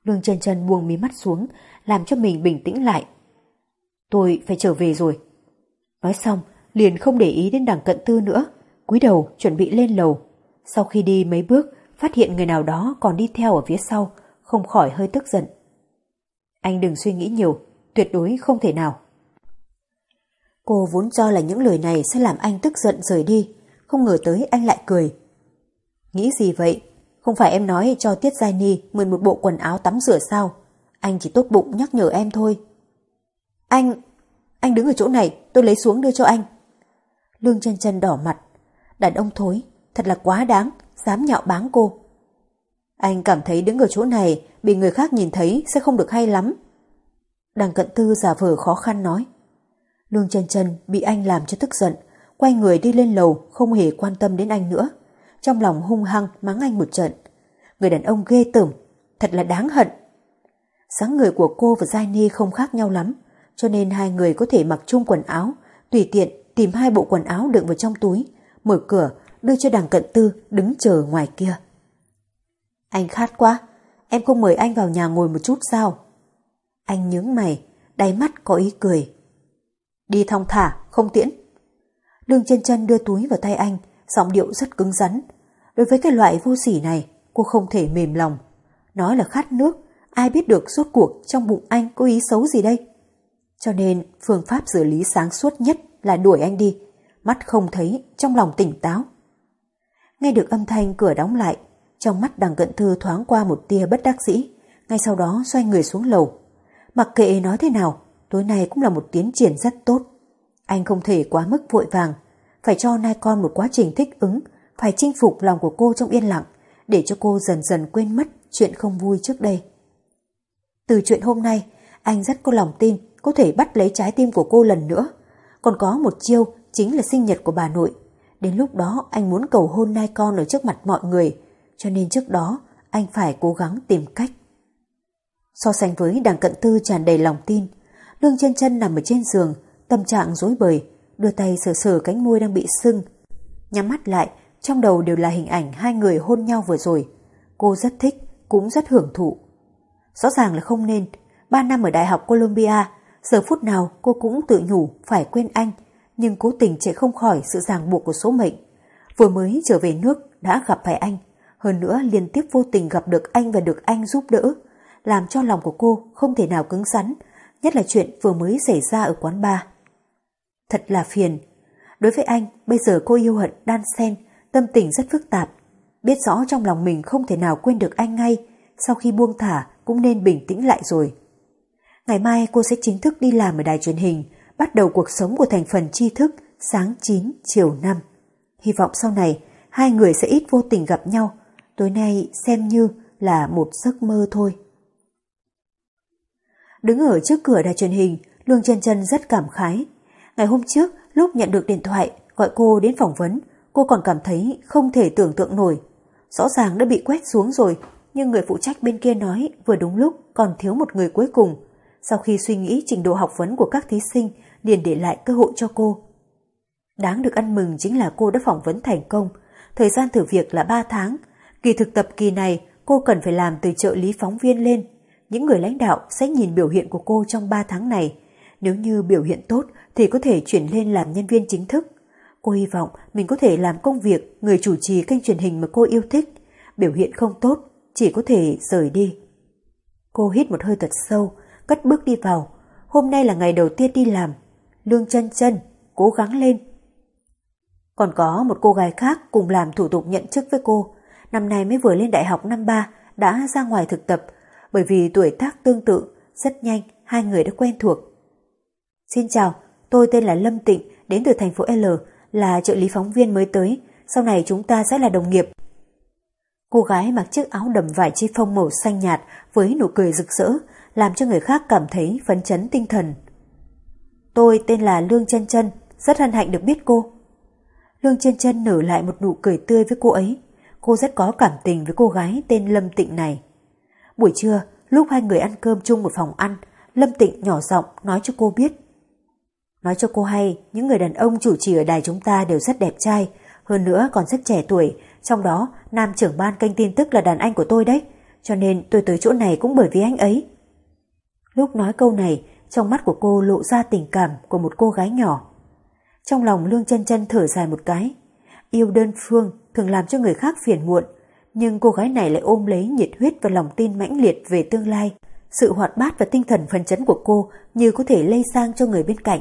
Lương chân chân buông mí mắt xuống, làm cho mình bình tĩnh lại. Tôi phải trở về rồi. Nói xong, liền không để ý đến đằng cận tư nữa, cúi đầu chuẩn bị lên lầu. Sau khi đi mấy bước, phát hiện người nào đó còn đi theo ở phía sau, không khỏi hơi tức giận. Anh đừng suy nghĩ nhiều, tuyệt đối không thể nào. Cô vốn cho là những lời này sẽ làm anh tức giận rời đi, không ngờ tới anh lại cười. Nghĩ gì vậy? Không phải em nói cho Tiết Giai Ni mượn một bộ quần áo tắm rửa sao? Anh chỉ tốt bụng nhắc nhở em thôi. Anh... Anh đứng ở chỗ này, tôi lấy xuống đưa cho anh. Lương chân chân đỏ mặt. Đàn ông thối, thật là quá đáng, dám nhạo báng cô. Anh cảm thấy đứng ở chỗ này bị người khác nhìn thấy sẽ không được hay lắm. Đằng cận tư giả vờ khó khăn nói. Lương chân chân bị anh làm cho tức giận, quay người đi lên lầu không hề quan tâm đến anh nữa. Trong lòng hung hăng mắng anh một trận. Người đàn ông ghê tởm, thật là đáng hận. Sáng người của cô và Giai Ni không khác nhau lắm, cho nên hai người có thể mặc chung quần áo, tùy tiện tìm hai bộ quần áo đựng vào trong túi, mở cửa đưa cho đằng cận tư đứng chờ ngoài kia. Anh khát quá, em không mời anh vào nhà ngồi một chút sao? Anh nhướng mày, đáy mắt có ý cười. Đi thong thả, không tiễn. Lương chân chân đưa túi vào tay anh, giọng điệu rất cứng rắn. Đối với cái loại vô sỉ này, cô không thể mềm lòng, Nói là khát nước, ai biết được rốt cuộc trong bụng anh có ý xấu gì đây? Cho nên phương pháp xử lý sáng suốt nhất là đuổi anh đi, mắt không thấy, trong lòng tỉnh táo. Nghe được âm thanh cửa đóng lại, trong mắt đằng cận thư thoáng qua một tia bất đắc dĩ, ngay sau đó xoay người xuống lầu. Mặc kệ nói thế nào, tối nay cũng là một tiến triển rất tốt. Anh không thể quá mức vội vàng, phải cho nai con một quá trình thích ứng, phải chinh phục lòng của cô trong yên lặng, để cho cô dần dần quên mất chuyện không vui trước đây. Từ chuyện hôm nay, anh rất có lòng tin có thể bắt lấy trái tim của cô lần nữa. Còn có một chiêu chính là sinh nhật của bà nội. Đến lúc đó anh muốn cầu hôn nai con ở trước mặt mọi người, cho nên trước đó anh phải cố gắng tìm cách. So sánh với đằng cận tư tràn đầy lòng tin, lương chân chân nằm ở trên giường, tâm trạng rối bời, đưa tay sờ sờ cánh môi đang bị sưng. Nhắm mắt lại, trong đầu đều là hình ảnh hai người hôn nhau vừa rồi. Cô rất thích, cũng rất hưởng thụ. Rõ ràng là không nên, ba năm ở Đại học Columbia, giờ phút nào cô cũng tự nhủ phải quên anh, nhưng cố tình chạy không khỏi sự ràng buộc của số mệnh. Vừa mới trở về nước đã gặp phải anh, hơn nữa liên tiếp vô tình gặp được anh và được anh giúp đỡ, làm cho lòng của cô không thể nào cứng rắn, nhất là chuyện vừa mới xảy ra ở quán bar. Thật là phiền. Đối với anh, bây giờ cô yêu hận đan xen, tâm tình rất phức tạp. Biết rõ trong lòng mình không thể nào quên được anh ngay, sau khi buông thả cũng nên bình tĩnh lại rồi. Ngày mai cô sẽ chính thức đi làm ở đài truyền hình, bắt đầu cuộc sống của thành phần tri thức sáng 9, chiều 5. Hy vọng sau này hai người sẽ ít vô tình gặp nhau, tối nay xem như là một giấc mơ thôi. Đứng ở trước cửa đài truyền hình, Lương chân chân rất cảm khái. Ngày hôm trước, lúc nhận được điện thoại gọi cô đến phỏng vấn, cô còn cảm thấy không thể tưởng tượng nổi. Rõ ràng đã bị quét xuống rồi, nhưng người phụ trách bên kia nói vừa đúng lúc còn thiếu một người cuối cùng. Sau khi suy nghĩ trình độ học vấn của các thí sinh, liền để lại cơ hội cho cô. Đáng được ăn mừng chính là cô đã phỏng vấn thành công. Thời gian thử việc là 3 tháng. Kỳ thực tập kỳ này cô cần phải làm từ trợ lý phóng viên lên. Những người lãnh đạo sẽ nhìn biểu hiện của cô trong 3 tháng này. Nếu như biểu hiện tốt thì có thể chuyển lên làm nhân viên chính thức. Cô hy vọng mình có thể làm công việc người chủ trì kênh truyền hình mà cô yêu thích. Biểu hiện không tốt, chỉ có thể rời đi. Cô hít một hơi thật sâu, cất bước đi vào. Hôm nay là ngày đầu tiên đi làm. Lương chân chân, cố gắng lên. Còn có một cô gái khác cùng làm thủ tục nhận chức với cô. Năm nay mới vừa lên đại học năm ba, đã ra ngoài thực tập. Bởi vì tuổi tác tương tự, rất nhanh hai người đã quen thuộc. Xin chào, tôi tên là Lâm Tịnh, đến từ thành phố L, là trợ lý phóng viên mới tới. Sau này chúng ta sẽ là đồng nghiệp. Cô gái mặc chiếc áo đầm vải chi phong màu xanh nhạt với nụ cười rực rỡ, làm cho người khác cảm thấy phấn chấn tinh thần. Tôi tên là Lương chân chân rất hân hạnh được biết cô. Lương chân chân nở lại một nụ cười tươi với cô ấy. Cô rất có cảm tình với cô gái tên Lâm Tịnh này. Buổi trưa, lúc hai người ăn cơm chung một phòng ăn, Lâm Tịnh nhỏ giọng nói cho cô biết. Nói cho cô hay, những người đàn ông chủ trì ở đài chúng ta đều rất đẹp trai, hơn nữa còn rất trẻ tuổi, trong đó nam trưởng ban kênh tin tức là đàn anh của tôi đấy, cho nên tôi tới chỗ này cũng bởi vì anh ấy. Lúc nói câu này, trong mắt của cô lộ ra tình cảm của một cô gái nhỏ. Trong lòng Lương chân chân thở dài một cái. Yêu đơn phương thường làm cho người khác phiền muộn, nhưng cô gái này lại ôm lấy nhiệt huyết và lòng tin mãnh liệt về tương lai. Sự hoạt bát và tinh thần phấn chấn của cô như có thể lây sang cho người bên cạnh.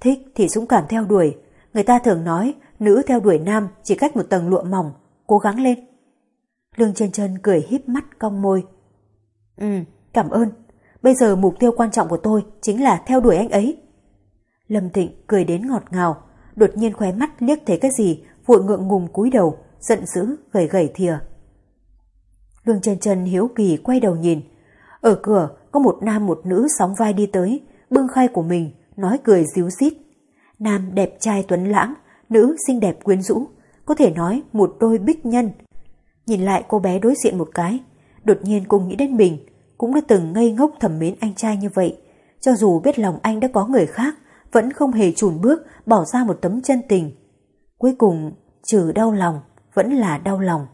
Thích thì dũng cảm theo đuổi. Người ta thường nói nữ theo đuổi nam chỉ cách một tầng lụa mỏng, cố gắng lên. Lương chân chân cười híp mắt cong môi. Ừ, cảm ơn. Bây giờ mục tiêu quan trọng của tôi chính là theo đuổi anh ấy. Lâm thịnh cười đến ngọt ngào, đột nhiên khóe mắt liếc thấy cái gì, vội ngượng ngùng cúi đầu, giận dữ gầy gầy thìa. Lương chân chân hiếu kỳ quay đầu nhìn. Ở cửa có một nam một nữ sóng vai đi tới, bưng khay của mình, nói cười díu dít. Nam đẹp trai tuấn lãng, nữ xinh đẹp quyến rũ, có thể nói một đôi bích nhân. Nhìn lại cô bé đối diện một cái, đột nhiên cô nghĩ đến mình, cũng đã từng ngây ngốc thầm mến anh trai như vậy. Cho dù biết lòng anh đã có người khác, vẫn không hề chùn bước bỏ ra một tấm chân tình. Cuối cùng, trừ đau lòng, vẫn là đau lòng.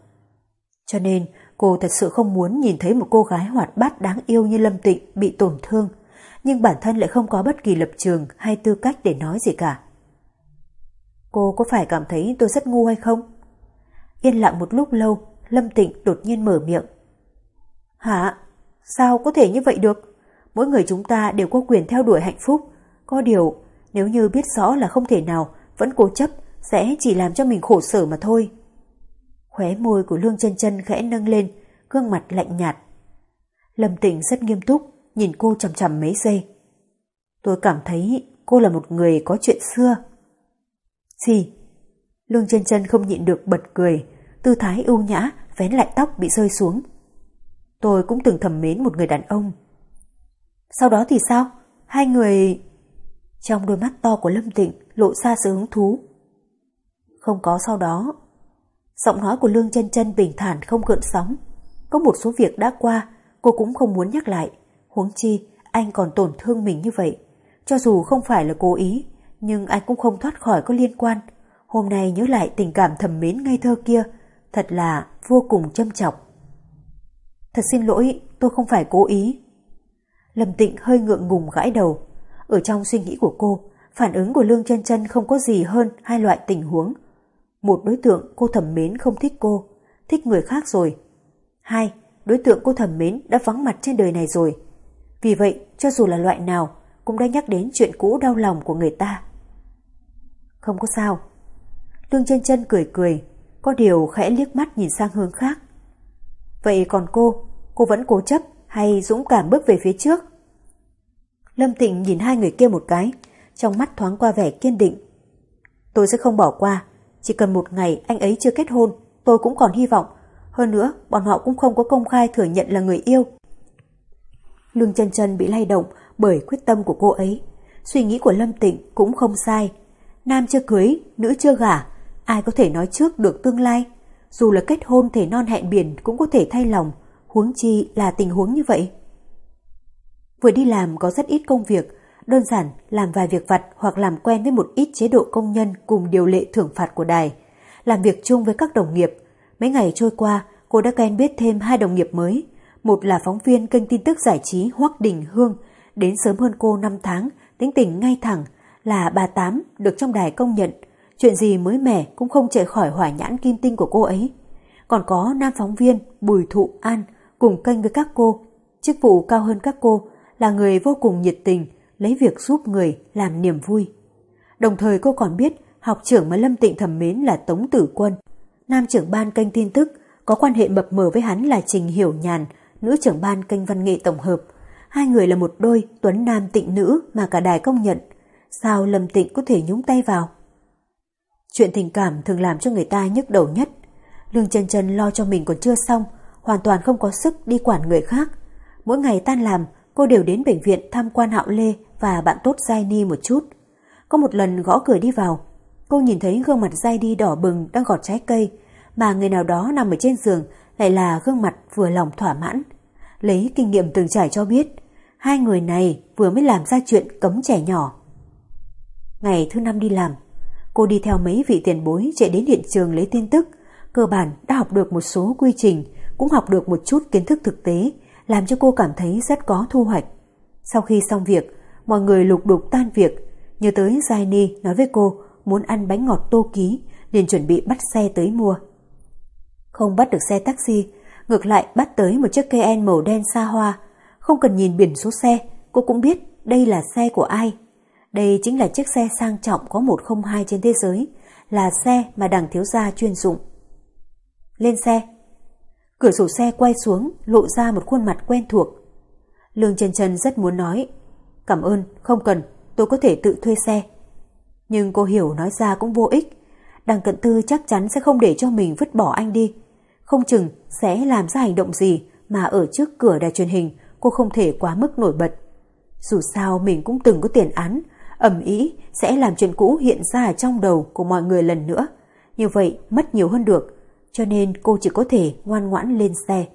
Cho nên, cô thật sự không muốn nhìn thấy một cô gái hoạt bát đáng yêu như Lâm Tịnh bị tổn thương, nhưng bản thân lại không có bất kỳ lập trường hay tư cách để nói gì cả. Cô có phải cảm thấy tôi rất ngu hay không? Yên lặng một lúc lâu, Lâm Tịnh đột nhiên mở miệng. Hả? Sao có thể như vậy được? Mỗi người chúng ta đều có quyền theo đuổi hạnh phúc. Có điều, nếu như biết rõ là không thể nào, vẫn cố chấp, sẽ chỉ làm cho mình khổ sở mà thôi. Khóe môi của Lương chân chân khẽ nâng lên, gương mặt lạnh nhạt. Lâm Tịnh rất nghiêm túc, nhìn cô chầm chầm mấy giây. Tôi cảm thấy cô là một người có chuyện xưa. Gì? Lương chân chân không nhịn được bật cười, tư thái ưu nhã, vén lại tóc bị rơi xuống. Tôi cũng từng thầm mến một người đàn ông. Sau đó thì sao? Hai người... Trong đôi mắt to của Lâm Tịnh lộ ra sự hứng thú. Không có sau đó. Giọng nói của Lương chân chân bình thản không gợn sóng. Có một số việc đã qua, cô cũng không muốn nhắc lại. Huống chi, anh còn tổn thương mình như vậy. Cho dù không phải là cố ý, nhưng anh cũng không thoát khỏi có liên quan. Hôm nay nhớ lại tình cảm thầm mến ngây thơ kia, thật là vô cùng châm chọc. Thật xin lỗi, tôi không phải cố ý. Lâm Tịnh hơi ngượng ngùng gãi đầu. Ở trong suy nghĩ của cô, phản ứng của Lương chân chân không có gì hơn hai loại tình huống. Một đối tượng cô thầm mến không thích cô, thích người khác rồi. Hai, đối tượng cô thầm mến đã vắng mặt trên đời này rồi. Vì vậy, cho dù là loại nào, cũng đã nhắc đến chuyện cũ đau lòng của người ta. Không có sao. Lương chân chân cười cười, có điều khẽ liếc mắt nhìn sang hướng khác. Vậy còn cô, cô vẫn cố chấp hay dũng cảm bước về phía trước? Lâm Tịnh nhìn hai người kia một cái, trong mắt thoáng qua vẻ kiên định. Tôi sẽ không bỏ qua, chỉ cần một ngày anh ấy chưa kết hôn, tôi cũng còn hy vọng. Hơn nữa, bọn họ cũng không có công khai thừa nhận là người yêu. Lương chân chân bị lay động bởi quyết tâm của cô ấy. Suy nghĩ của Lâm Tịnh cũng không sai. Nam chưa cưới, nữ chưa gả, ai có thể nói trước được tương lai. Dù là kết hôn thể non hẹn biển cũng có thể thay lòng, huống chi là tình huống như vậy. Vừa đi làm có rất ít công việc, đơn giản làm vài việc vặt hoặc làm quen với một ít chế độ công nhân cùng điều lệ thưởng phạt của đài. Làm việc chung với các đồng nghiệp. Mấy ngày trôi qua, cô đã quen biết thêm hai đồng nghiệp mới. Một là phóng viên kênh tin tức giải trí Hoắc Đình Hương, đến sớm hơn cô 5 tháng, tính tình ngay thẳng, là bà Tám được trong đài công nhận. Chuyện gì mới mẻ cũng không chạy khỏi hỏa nhãn kim tinh của cô ấy. Còn có nam phóng viên Bùi Thụ An cùng kênh với các cô. Chức vụ cao hơn các cô là người vô cùng nhiệt tình, lấy việc giúp người làm niềm vui. Đồng thời cô còn biết học trưởng mà Lâm Tịnh thầm mến là Tống Tử Quân. Nam trưởng ban kênh tin tức có quan hệ mập mờ với hắn là Trình Hiểu Nhàn, nữ trưởng ban kênh văn nghệ tổng hợp. Hai người là một đôi tuấn nam tịnh nữ mà cả đài công nhận. Sao Lâm Tịnh có thể nhúng tay vào? Chuyện tình cảm thường làm cho người ta nhức đầu nhất. Lương chân chân lo cho mình còn chưa xong, hoàn toàn không có sức đi quản người khác. Mỗi ngày tan làm, cô đều đến bệnh viện tham quan Hạo Lê và bạn tốt Giai Ni một chút. Có một lần gõ cửa đi vào, cô nhìn thấy gương mặt Giai Ni đỏ bừng đang gọt trái cây, mà người nào đó nằm ở trên giường lại là gương mặt vừa lòng thỏa mãn. Lấy kinh nghiệm từng trải cho biết, hai người này vừa mới làm ra chuyện cấm trẻ nhỏ. Ngày thứ năm đi làm, cô đi theo mấy vị tiền bối chạy đến hiện trường lấy tin tức, cơ bản đã học được một số quy trình, cũng học được một chút kiến thức thực tế, làm cho cô cảm thấy rất có thu hoạch. Sau khi xong việc, mọi người lục đục tan việc, nhớ tới Giai Ni nói với cô muốn ăn bánh ngọt tô ký, liền chuẩn bị bắt xe tới mua. Không bắt được xe taxi, ngược lại bắt tới một chiếc KN màu đen xa hoa. Không cần nhìn biển số xe, cô cũng biết đây là xe của ai. Đây chính là chiếc xe sang trọng có 102 trên thế giới, là xe mà đảng thiếu gia chuyên dụng. Lên xe. Cửa sổ xe quay xuống, lộ ra một khuôn mặt quen thuộc. Lương Trần Trần rất muốn nói, cảm ơn, không cần, tôi có thể tự thuê xe. Nhưng cô hiểu nói ra cũng vô ích. Đằng cận tư chắc chắn sẽ không để cho mình vứt bỏ anh đi. Không chừng sẽ làm ra hành động gì mà ở trước cửa đài truyền hình cô không thể quá mức nổi bật. Dù sao mình cũng từng có tiền án, ẩm ý sẽ làm chuyện cũ hiện ra ở trong đầu của mọi người lần nữa. Như vậy mất nhiều hơn được, cho nên cô chỉ có thể ngoan ngoãn lên xe.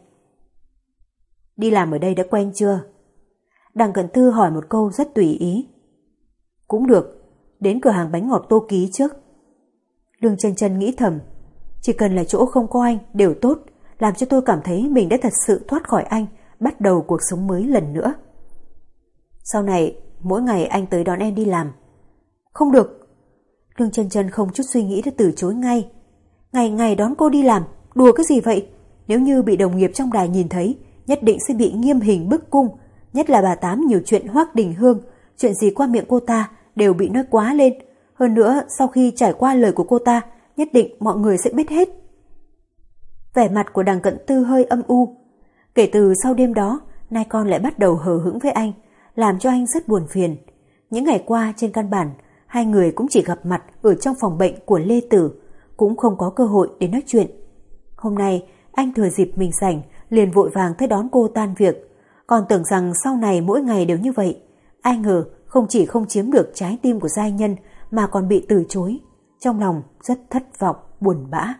Đi làm ở đây đã quen chưa? Đằng Cận Tư hỏi một câu rất tùy ý. Cũng được, đến cửa hàng bánh ngọt tô ký trước. Lương chân chân nghĩ thầm, chỉ cần là chỗ không có anh đều tốt, làm cho tôi cảm thấy mình đã thật sự thoát khỏi anh, bắt đầu cuộc sống mới lần nữa. Sau này, mỗi ngày anh tới đón em đi làm. Không được. Lương chân chân không chút suy nghĩ đã từ chối ngay. Ngày ngày đón cô đi làm, đùa cái gì vậy? Nếu như bị đồng nghiệp trong đài nhìn thấy, nhất định sẽ bị nghiêm hình bức cung, nhất là bà Tám nhiều chuyện hoác đình hương, chuyện gì qua miệng cô ta đều bị nói quá lên. Hơn nữa, sau khi trải qua lời của cô ta, nhất định mọi người sẽ biết hết. Vẻ mặt của đằng cận tư hơi âm u. Kể từ sau đêm đó, nay con lại bắt đầu hờ hững với anh, làm cho anh rất buồn phiền. Những ngày qua trên căn bản, hai người cũng chỉ gặp mặt ở trong phòng bệnh của Lê Tử, cũng không có cơ hội để nói chuyện. Hôm nay, anh thừa dịp mình rảnh, liền vội vàng tới đón cô tan việc, còn tưởng rằng sau này mỗi ngày đều như vậy. Ai ngờ không chỉ không chiếm được trái tim của giai nhân mà còn bị từ chối. Trong lòng rất thất vọng, buồn bã.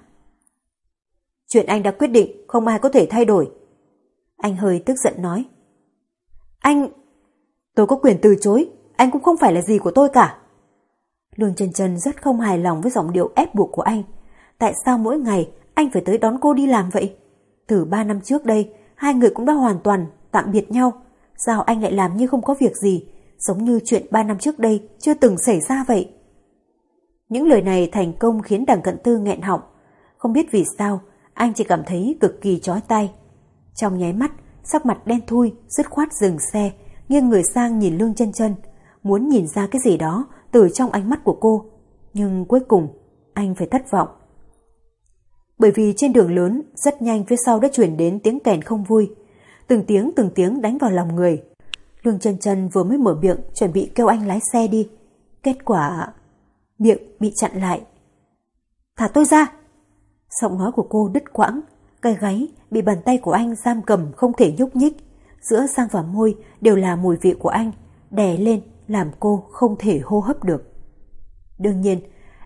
Chuyện anh đã quyết định không ai có thể thay đổi. Anh hơi tức giận nói. Anh... Tôi có quyền từ chối, anh cũng không phải là gì của tôi cả. Lương Trần Trần rất không hài lòng với giọng điệu ép buộc của anh. Tại sao mỗi ngày anh phải tới đón cô đi làm vậy? Từ ba năm trước đây, hai người cũng đã hoàn toàn tạm biệt nhau. Sao anh lại làm như không có việc gì, giống như chuyện ba năm trước đây chưa từng xảy ra vậy? Những lời này thành công khiến đằng cận tư nghẹn họng. Không biết vì sao, anh chỉ cảm thấy cực kỳ chói tay. Trong nháy mắt, sắc mặt đen thui, dứt khoát dừng xe, nghiêng người sang nhìn Lương chân chân, muốn nhìn ra cái gì đó từ trong ánh mắt của cô. Nhưng cuối cùng, anh phải thất vọng. Bởi vì trên đường lớn, rất nhanh phía sau đã chuyển đến tiếng kèn không vui. Từng tiếng từng tiếng đánh vào lòng người. Lương chân chân vừa mới mở miệng chuẩn bị kêu anh lái xe đi. Kết quả... Miệng bị chặn lại. Thả tôi ra! Giọng nói của cô đứt quãng, cái gáy bị bàn tay của anh giam cầm không thể nhúc nhích. Giữa răng và môi đều là mùi vị của anh, đè lên làm cô không thể hô hấp được. Đương nhiên,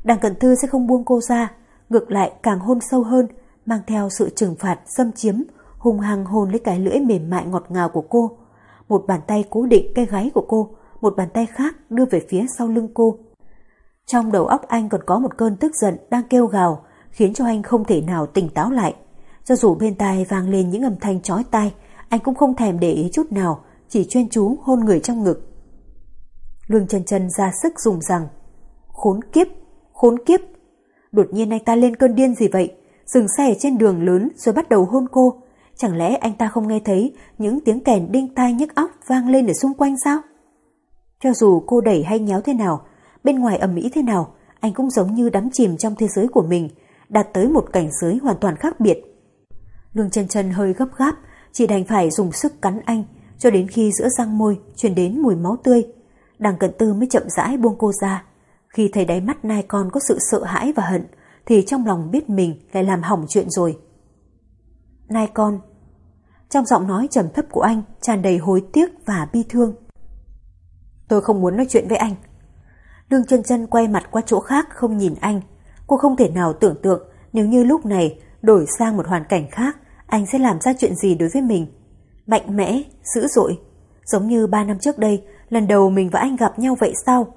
đằng cận thư sẽ không buông cô ra, ngược lại càng hôn sâu hơn, mang theo sự trừng phạt xâm chiếm, hung hăng hôn lấy cái lưỡi mềm mại ngọt ngào của cô. Một bàn tay cố định cái gáy của cô, một bàn tay khác đưa về phía sau lưng cô. Trong đầu óc anh còn có một cơn tức giận đang kêu gào, khiến cho anh không thể nào tỉnh táo lại. Cho dù bên tai vang lên những âm thanh chói tai, anh cũng không thèm để ý chút nào, chỉ chuyên chú hôn người trong ngực. Lương chân chân ra sức dùng rằng, khốn kiếp, khốn kiếp. Đột nhiên anh ta lên cơn điên gì vậy? Dừng xe trên đường lớn rồi bắt đầu hôn cô. Chẳng lẽ anh ta không nghe thấy những tiếng kèn đinh tai nhức óc vang lên ở xung quanh sao? Cho dù cô đẩy hay nhéo thế nào, bên ngoài ẩm mỹ thế nào, anh cũng giống như đắm chìm trong thế giới của mình, đạt tới một cảnh giới hoàn toàn khác biệt. Lương chân chân hơi gấp gáp, chỉ đành phải dùng sức cắn anh, cho đến khi giữa răng môi truyền đến mùi máu tươi. Đằng cận tư mới chậm rãi buông cô ra. Khi thấy đáy mắt nai con có sự sợ hãi và hận, thì trong lòng biết mình lại làm hỏng chuyện rồi. Nai con Trong giọng nói trầm thấp của anh tràn đầy hối tiếc và bi thương. Tôi không muốn nói chuyện với anh. Lương chân chân quay mặt qua chỗ khác không nhìn anh. Cô không thể nào tưởng tượng nếu như lúc này đổi sang một hoàn cảnh khác, anh sẽ làm ra chuyện gì đối với mình. Mạnh mẽ, dữ dội. Giống như ba năm trước đây, lần đầu mình và anh gặp nhau vậy sao?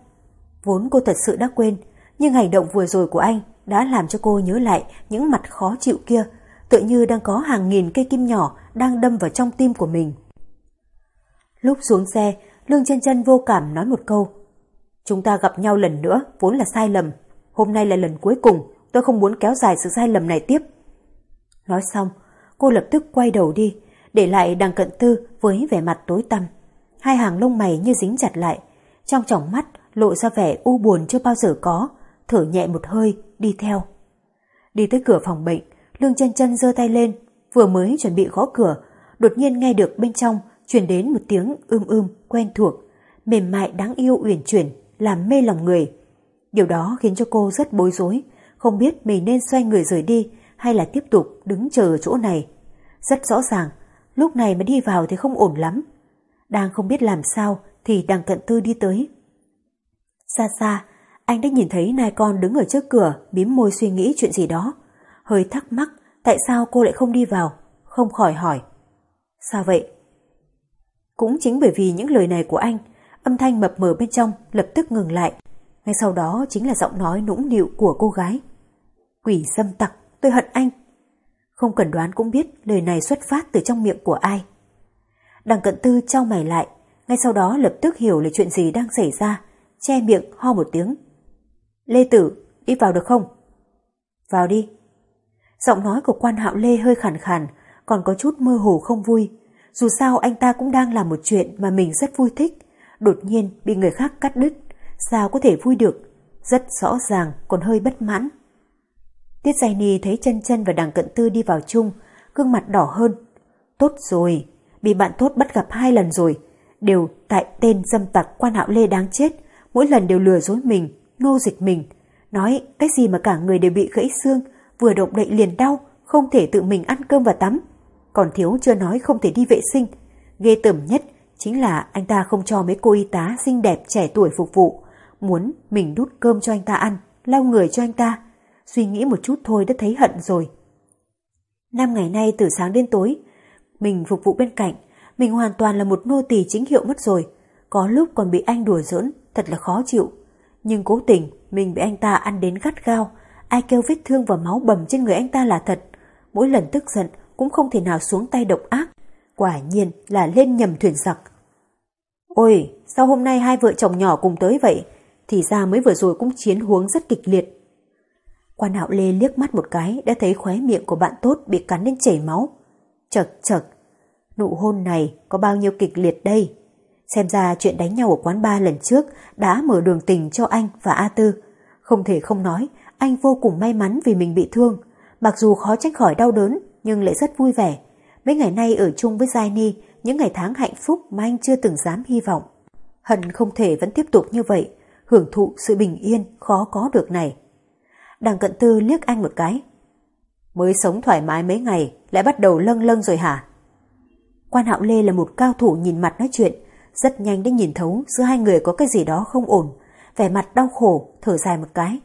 Vốn cô thật sự đã quên, nhưng hành động vừa rồi của anh đã làm cho cô nhớ lại những mặt khó chịu kia, tựa như đang có hàng nghìn cây kim nhỏ đang đâm vào trong tim của mình. Lúc xuống xe, Lương chân chân vô cảm nói một câu. Chúng ta gặp nhau lần nữa vốn là sai lầm. Hôm nay là lần cuối cùng, tôi không muốn kéo dài sự sai lầm này tiếp. Nói xong, cô lập tức quay đầu đi, để lại đằng cận tư với vẻ mặt tối tăm. Hai hàng lông mày như dính chặt lại, trong tròng mắt lộ ra vẻ u buồn chưa bao giờ có, thở nhẹ một hơi, đi theo. Đi tới cửa phòng bệnh, Lương chân chân giơ tay lên, vừa mới chuẩn bị gõ cửa, đột nhiên nghe được bên trong truyền đến một tiếng ưm ưm quen thuộc, mềm mại đáng yêu uyển chuyển, làm mê lòng người. Điều đó khiến cho cô rất bối rối, không biết mình nên xoay người rời đi hay là tiếp tục đứng chờ ở chỗ này. Rất rõ ràng, lúc này mà đi vào thì không ổn lắm. Đang không biết làm sao thì đằng cận tư đi tới. Xa xa, anh đã nhìn thấy nai con đứng ở trước cửa bím môi suy nghĩ chuyện gì đó. Hơi thắc mắc tại sao cô lại không đi vào, không khỏi hỏi. Sao vậy? Cũng chính bởi vì những lời này của anh, âm thanh mập mờ bên trong lập tức ngừng lại. Ngay sau đó chính là giọng nói nũng nịu của cô gái. Quỷ dâm tặc, tôi hận anh. Không cần đoán cũng biết lời này xuất phát từ trong miệng của ai. Đằng cận tư trao mày lại, ngay sau đó lập tức hiểu là chuyện gì đang xảy ra, che miệng ho một tiếng. Lê Tử, đi vào được không? Vào đi. Giọng nói của quan hạo Lê hơi khàn khàn, còn có chút mơ hồ không vui. Dù sao anh ta cũng đang làm một chuyện mà mình rất vui thích. Đột nhiên bị người khác cắt đứt. Sao có thể vui được? Rất rõ ràng còn hơi bất mãn. Tiết Giai Ni thấy chân chân và đằng cận tư đi vào chung, gương mặt đỏ hơn. Tốt rồi, bị bạn tốt bắt gặp hai lần rồi. Đều tại tên dâm tặc quan hạo lê đáng chết. Mỗi lần đều lừa dối mình, nô dịch mình. Nói cái gì mà cả người đều bị gãy xương, vừa động đậy liền đau, không thể tự mình ăn cơm và tắm. Còn thiếu chưa nói không thể đi vệ sinh. Ghê tởm nhất chính là anh ta không cho mấy cô y tá xinh đẹp trẻ tuổi phục vụ. Muốn mình đút cơm cho anh ta ăn, lau người cho anh ta. Suy nghĩ một chút thôi đã thấy hận rồi. Năm ngày nay từ sáng đến tối, mình phục vụ bên cạnh, mình hoàn toàn là một nô tỳ chính hiệu mất rồi. Có lúc còn bị anh đùa giỡn, thật là khó chịu. Nhưng cố tình, mình bị anh ta ăn đến gắt gao, ai kêu vết thương và máu bầm trên người anh ta là thật. Mỗi lần tức giận cũng không thể nào xuống tay độc ác. Quả nhiên là lên nhầm thuyền giặc. Ôi, sao hôm nay hai vợ chồng nhỏ cùng tới vậy? Thì ra mới vừa rồi cũng chiến huống rất kịch liệt. Quan hạo lê liếc mắt một cái đã thấy khóe miệng của bạn tốt bị cắn đến chảy máu. Chật chật, nụ hôn này có bao nhiêu kịch liệt đây? Xem ra chuyện đánh nhau ở quán ba lần trước đã mở đường tình cho anh và A Tư. Không thể không nói, anh vô cùng may mắn vì mình bị thương. Mặc dù khó tránh khỏi đau đớn, nhưng lại rất vui vẻ. Mấy ngày nay ở chung với Giai Ni, những ngày tháng hạnh phúc mà anh chưa từng dám hy vọng. Hận không thể vẫn tiếp tục như vậy, hưởng thụ sự bình yên khó có được này. Đằng cận tư liếc anh một cái. Mới sống thoải mái mấy ngày, lại bắt đầu lâng lâng rồi hả? Quan Hạo Lê là một cao thủ nhìn mặt nói chuyện, rất nhanh đã nhìn thấu giữa hai người có cái gì đó không ổn, vẻ mặt đau khổ, thở dài một cái.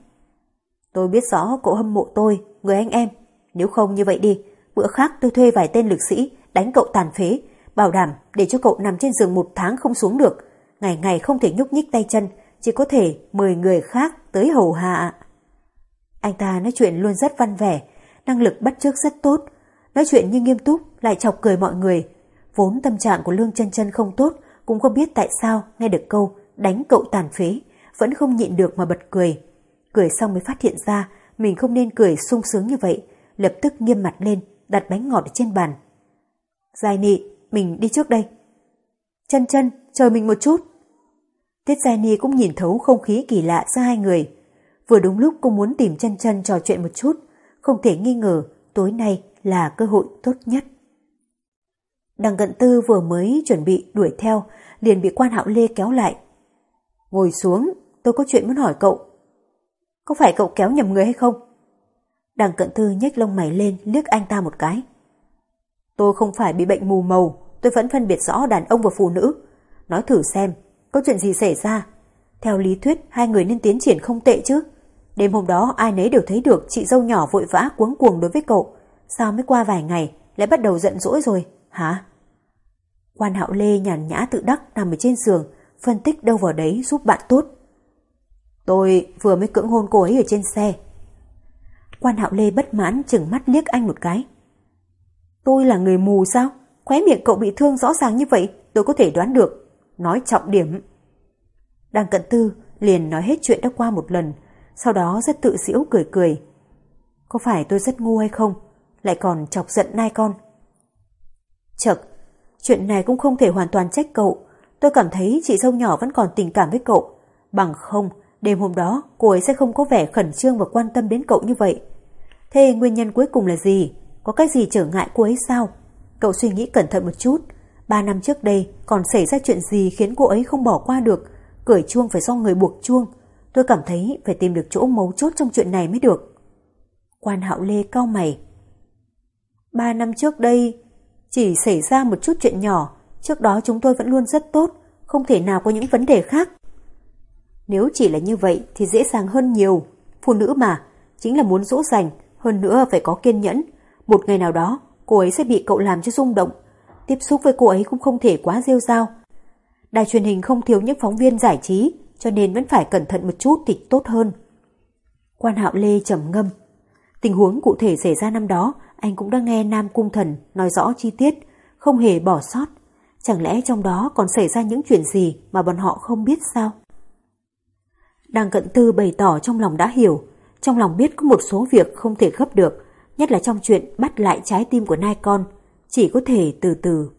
Tôi biết rõ cậu hâm mộ tôi, người anh em. Nếu không như vậy đi, bữa khác tôi thuê vài tên lực sĩ đánh cậu tàn phế, bảo đảm để cho cậu nằm trên giường một tháng không xuống được. Ngày ngày không thể nhúc nhích tay chân, chỉ có thể mời người khác tới hầu hạ. Anh ta nói chuyện luôn rất văn vẻ, năng lực bắt chước rất tốt, nói chuyện như nghiêm túc lại chọc cười mọi người. Vốn tâm trạng của Lương chân chân không tốt, cũng không biết tại sao nghe được câu đánh cậu tàn phế, vẫn không nhịn được mà bật cười. Cười xong mới phát hiện ra mình không nên cười sung sướng như vậy, lập tức nghiêm mặt lên, đặt bánh ngọt trên bàn. Giai nị, mình đi trước đây. Chân chân, chờ mình một chút. Tiết Giai Ni cũng nhìn thấu không khí kỳ lạ giữa hai người. Vừa đúng lúc cô muốn tìm chân chân trò chuyện một chút, không thể nghi ngờ tối nay là cơ hội tốt nhất. Đằng cận tư vừa mới chuẩn bị đuổi theo, liền bị quan hạo lê kéo lại. Ngồi xuống, tôi có chuyện muốn hỏi cậu. Có phải cậu kéo nhầm người hay không? Đằng cận tư nhếch lông mày lên liếc anh ta một cái. Tôi không phải bị bệnh mù màu, tôi vẫn phân biệt rõ đàn ông và phụ nữ. Nói thử xem, có chuyện gì xảy ra? Theo lý thuyết, hai người nên tiến triển không tệ chứ. Đêm hôm đó ai nấy đều thấy được chị dâu nhỏ vội vã cuống cuồng đối với cậu. Sao mới qua vài ngày lại bắt đầu giận dỗi rồi, hả? Quan hạo lê nhàn nhã tự đắc nằm ở trên giường, phân tích đâu vào đấy giúp bạn tốt. Tôi vừa mới cưỡng hôn cô ấy ở trên xe. Quan hạo lê bất mãn chừng mắt liếc anh một cái. Tôi là người mù sao? Khóe miệng cậu bị thương rõ ràng như vậy, tôi có thể đoán được. Nói trọng điểm. Đang cận tư, liền nói hết chuyện đã qua một lần, sau đó rất tự giễu cười cười. Có phải tôi rất ngu hay không? Lại còn chọc giận nai con. Chật, chuyện này cũng không thể hoàn toàn trách cậu. Tôi cảm thấy chị dâu nhỏ vẫn còn tình cảm với cậu. Bằng không, đêm hôm đó cô ấy sẽ không có vẻ khẩn trương và quan tâm đến cậu như vậy. Thế nguyên nhân cuối cùng là gì? Có cái gì trở ngại cô ấy sao? Cậu suy nghĩ cẩn thận một chút. Ba năm trước đây còn xảy ra chuyện gì khiến cô ấy không bỏ qua được? Cởi chuông phải do người buộc chuông. Tôi cảm thấy phải tìm được chỗ mấu chốt trong chuyện này mới được. Quan hạo lê cao mày. Ba năm trước đây chỉ xảy ra một chút chuyện nhỏ. Trước đó chúng tôi vẫn luôn rất tốt, không thể nào có những vấn đề khác. Nếu chỉ là như vậy thì dễ dàng hơn nhiều. Phụ nữ mà, chính là muốn dỗ dành, hơn nữa phải có kiên nhẫn. Một ngày nào đó, cô ấy sẽ bị cậu làm cho rung động. Tiếp xúc với cô ấy cũng không thể quá rêu rao. Đài truyền hình không thiếu những phóng viên giải trí, cho nên vẫn phải cẩn thận một chút thì tốt hơn. Quan hạo Lê trầm ngâm. Tình huống cụ thể xảy ra năm đó, anh cũng đã nghe Nam Cung Thần nói rõ chi tiết, không hề bỏ sót. Chẳng lẽ trong đó còn xảy ra những chuyện gì mà bọn họ không biết sao? Đang cận tư bày tỏ trong lòng đã hiểu, trong lòng biết có một số việc không thể gấp được, nhất là trong chuyện bắt lại trái tim của nai con, chỉ có thể từ từ.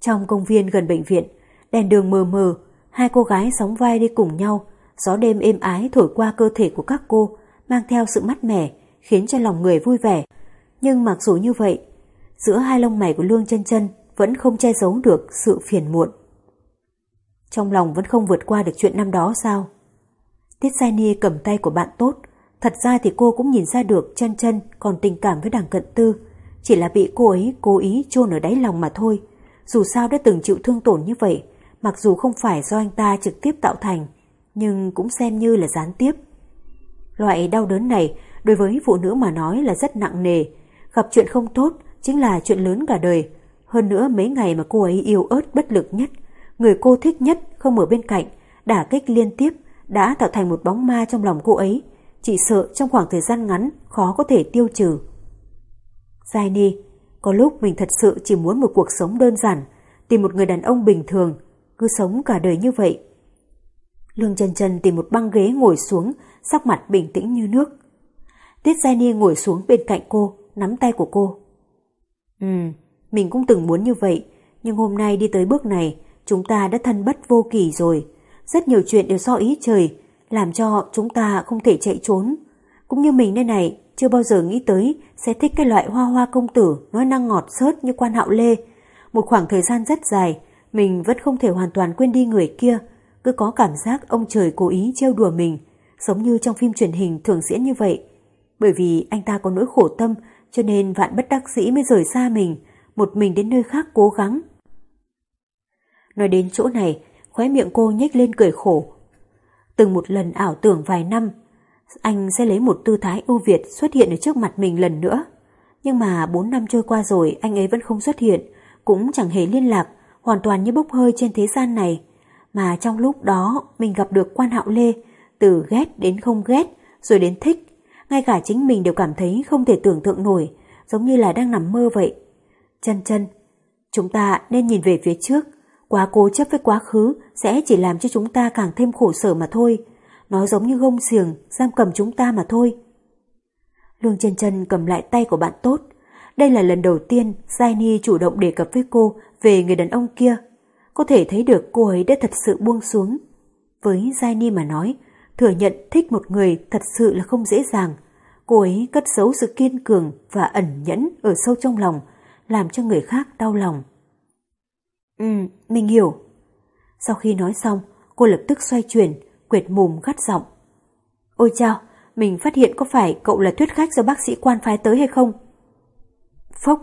Trong công viên gần bệnh viện, đèn đường mờ mờ, hai cô gái sóng vai đi cùng nhau, gió đêm êm ái thổi qua cơ thể của các cô, mang theo sự mát mẻ, khiến cho lòng người vui vẻ. Nhưng mặc dù như vậy, giữa hai lông mày của Lương chân chân vẫn không che giấu được sự phiền muộn. Trong lòng vẫn không vượt qua được chuyện năm đó sao? Tiết Sai Ni cầm tay của bạn tốt, thật ra thì cô cũng nhìn ra được chân chân còn tình cảm với đằng cận tư, chỉ là bị cô ấy cố ý chôn ở đáy lòng mà thôi. Dù sao đã từng chịu thương tổn như vậy, mặc dù không phải do anh ta trực tiếp tạo thành, nhưng cũng xem như là gián tiếp. Loại đau đớn này đối với phụ nữ mà nói là rất nặng nề, gặp chuyện không tốt chính là chuyện lớn cả đời. Hơn nữa mấy ngày mà cô ấy yêu ớt bất lực nhất, người cô thích nhất không ở bên cạnh, đả kích liên tiếp đã tạo thành một bóng ma trong lòng cô ấy, chỉ sợ trong khoảng thời gian ngắn khó có thể tiêu trừ. Giai Ni, có lúc mình thật sự chỉ muốn một cuộc sống đơn giản, tìm một người đàn ông bình thường, cứ sống cả đời như vậy. Lương trần trần tìm một băng ghế ngồi xuống, sắc mặt bình tĩnh như nước. Tiết Giai Ni ngồi xuống bên cạnh cô, nắm tay của cô. Ừ, mình cũng từng muốn như vậy, nhưng hôm nay đi tới bước này, chúng ta đã thân bất vô kỳ rồi. Rất nhiều chuyện đều do ý trời, làm cho chúng ta không thể chạy trốn. Cũng như mình đây này, chưa bao giờ nghĩ tới sẽ thích cái loại hoa hoa công tử nói năng ngọt sớt như quan hạo lê. Một khoảng thời gian rất dài, mình vẫn không thể hoàn toàn quên đi người kia, cứ có cảm giác ông trời cố ý trêu đùa mình, giống như trong phim truyền hình thường diễn như vậy. Bởi vì anh ta có nỗi khổ tâm, cho nên vạn bất đắc dĩ mới rời xa mình, một mình đến nơi khác cố gắng. Nói đến chỗ này, khóe miệng cô nhếch lên cười khổ. Từng một lần ảo tưởng vài năm, anh sẽ lấy một tư thái ưu việt xuất hiện ở trước mặt mình lần nữa. Nhưng mà 4 năm trôi qua rồi anh ấy vẫn không xuất hiện, cũng chẳng hề liên lạc, hoàn toàn như bốc hơi trên thế gian này. Mà trong lúc đó mình gặp được quan hạo lê, từ ghét đến không ghét, rồi đến thích. Ngay cả chính mình đều cảm thấy không thể tưởng tượng nổi, giống như là đang nằm mơ vậy. Chân chân, chúng ta nên nhìn về phía trước, quá cố chấp với quá khứ sẽ chỉ làm cho chúng ta càng thêm khổ sở mà thôi. Nó giống như gông xiềng, giam cầm chúng ta mà thôi. Lương chân chân cầm lại tay của bạn tốt. Đây là lần đầu tiên Zaini chủ động đề cập với cô về người đàn ông kia. Có thể thấy được cô ấy đã thật sự buông xuống. Với Zaini mà nói, thừa nhận thích một người thật sự là không dễ dàng. Cô ấy cất giấu sự kiên cường và ẩn nhẫn ở sâu trong lòng, làm cho người khác đau lòng. Ừ, mình hiểu. Sau khi nói xong, cô lập tức xoay chuyển, quệt mồm gắt giọng. Ôi chao, mình phát hiện có phải cậu là thuyết khách do bác sĩ quan phái tới hay không? Phốc,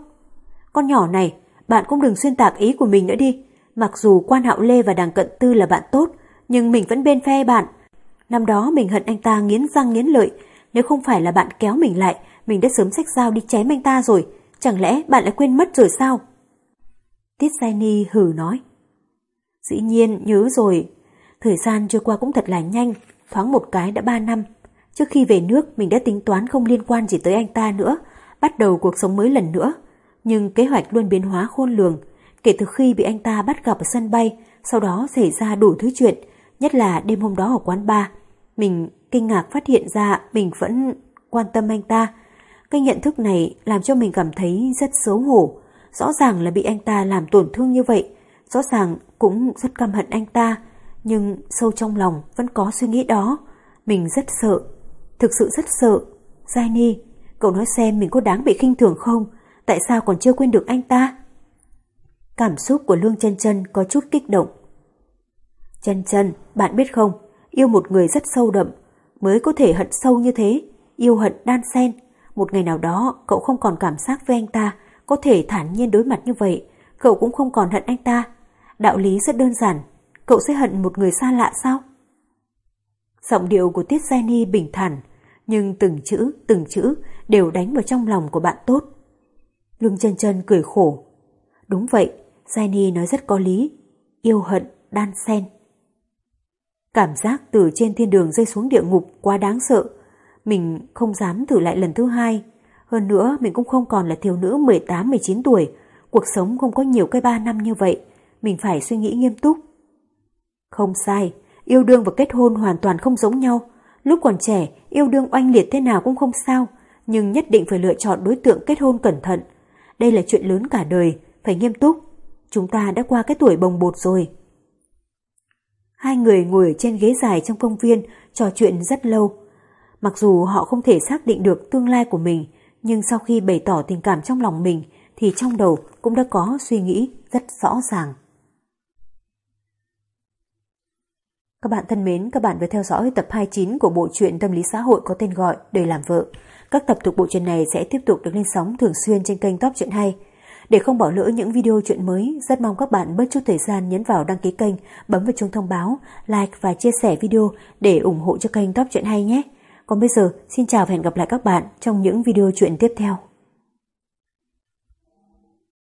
con nhỏ này, bạn cũng đừng xuyên tạc ý của mình nữa đi. Mặc dù quan hạo lê và đàng cận tư là bạn tốt, nhưng mình vẫn bên phe bạn. Năm đó mình hận anh ta nghiến răng nghiến lợi, nếu không phải là bạn kéo mình lại, mình đã sớm xách dao đi chém anh ta rồi. Chẳng lẽ bạn lại quên mất rồi sao? Tiết Sai Ni hử nói. Dĩ nhiên, nhớ rồi. Thời gian trôi qua cũng thật là nhanh, thoáng một cái đã ba năm. Trước khi về nước, mình đã tính toán không liên quan gì tới anh ta nữa, bắt đầu cuộc sống mới lần nữa. Nhưng kế hoạch luôn biến hóa khôn lường. Kể từ khi bị anh ta bắt gặp ở sân bay, sau đó xảy ra đủ thứ chuyện, nhất là đêm hôm đó ở quán bar. Mình kinh ngạc phát hiện ra mình vẫn quan tâm anh ta. Cái nhận thức này làm cho mình cảm thấy rất xấu hổ. Rõ ràng là bị anh ta làm tổn thương như vậy, rõ ràng cũng rất căm hận anh ta, nhưng sâu trong lòng vẫn có suy nghĩ đó. Mình rất sợ, thực sự rất sợ. Giai Ni, cậu nói xem mình có đáng bị khinh thường không? Tại sao còn chưa quên được anh ta? Cảm xúc của Lương chân chân có chút kích động. Chân chân, bạn biết không, yêu một người rất sâu đậm, mới có thể hận sâu như thế, yêu hận đan xen. Một ngày nào đó cậu không còn cảm giác với anh ta, có thể thản nhiên đối mặt như vậy, cậu cũng không còn hận anh ta. Đạo lý rất đơn giản, cậu sẽ hận một người xa lạ sao? Giọng điệu của Tiết Jenny bình thản, nhưng từng chữ, từng chữ đều đánh vào trong lòng của bạn tốt. Lương chân chân cười khổ. Đúng vậy, Jenny nói rất có lý, yêu hận, đan xen. Cảm giác từ trên thiên đường rơi xuống địa ngục quá đáng sợ. Mình không dám thử lại lần thứ hai. Hơn nữa mình cũng không còn là thiếu nữ 18-19 tuổi. Cuộc sống không có nhiều cái ba năm như vậy. Mình phải suy nghĩ nghiêm túc. Không sai, yêu đương và kết hôn hoàn toàn không giống nhau. Lúc còn trẻ, yêu đương oanh liệt thế nào cũng không sao. Nhưng nhất định phải lựa chọn đối tượng kết hôn cẩn thận. Đây là chuyện lớn cả đời, phải nghiêm túc. chúng ta đã qua cái tuổi bồng bột rồi. Hai người ngồi ở trên ghế dài trong công viên trò chuyện rất lâu. Mặc dù họ không thể xác định được tương lai của mình, nhưng sau khi bày tỏ tình cảm trong lòng mình thì trong đầu cũng đã có suy nghĩ rất rõ ràng. Các bạn thân mến, các bạn vừa theo dõi tập 29 của bộ truyện tâm lý xã hội có tên gọi Đời làm vợ. Các tập thuộc bộ truyện này sẽ tiếp tục được lên sóng thường xuyên trên kênh Top Truyện Hay. Để không bỏ lỡ những video chuyện mới, rất mong các bạn bớt chút thời gian nhấn vào đăng ký kênh, bấm vào chuông thông báo, like và chia sẻ video để ủng hộ cho kênh Top Truyện Hay nhé. Còn bây giờ, xin chào và hẹn gặp lại các bạn trong những video chuyện tiếp theo.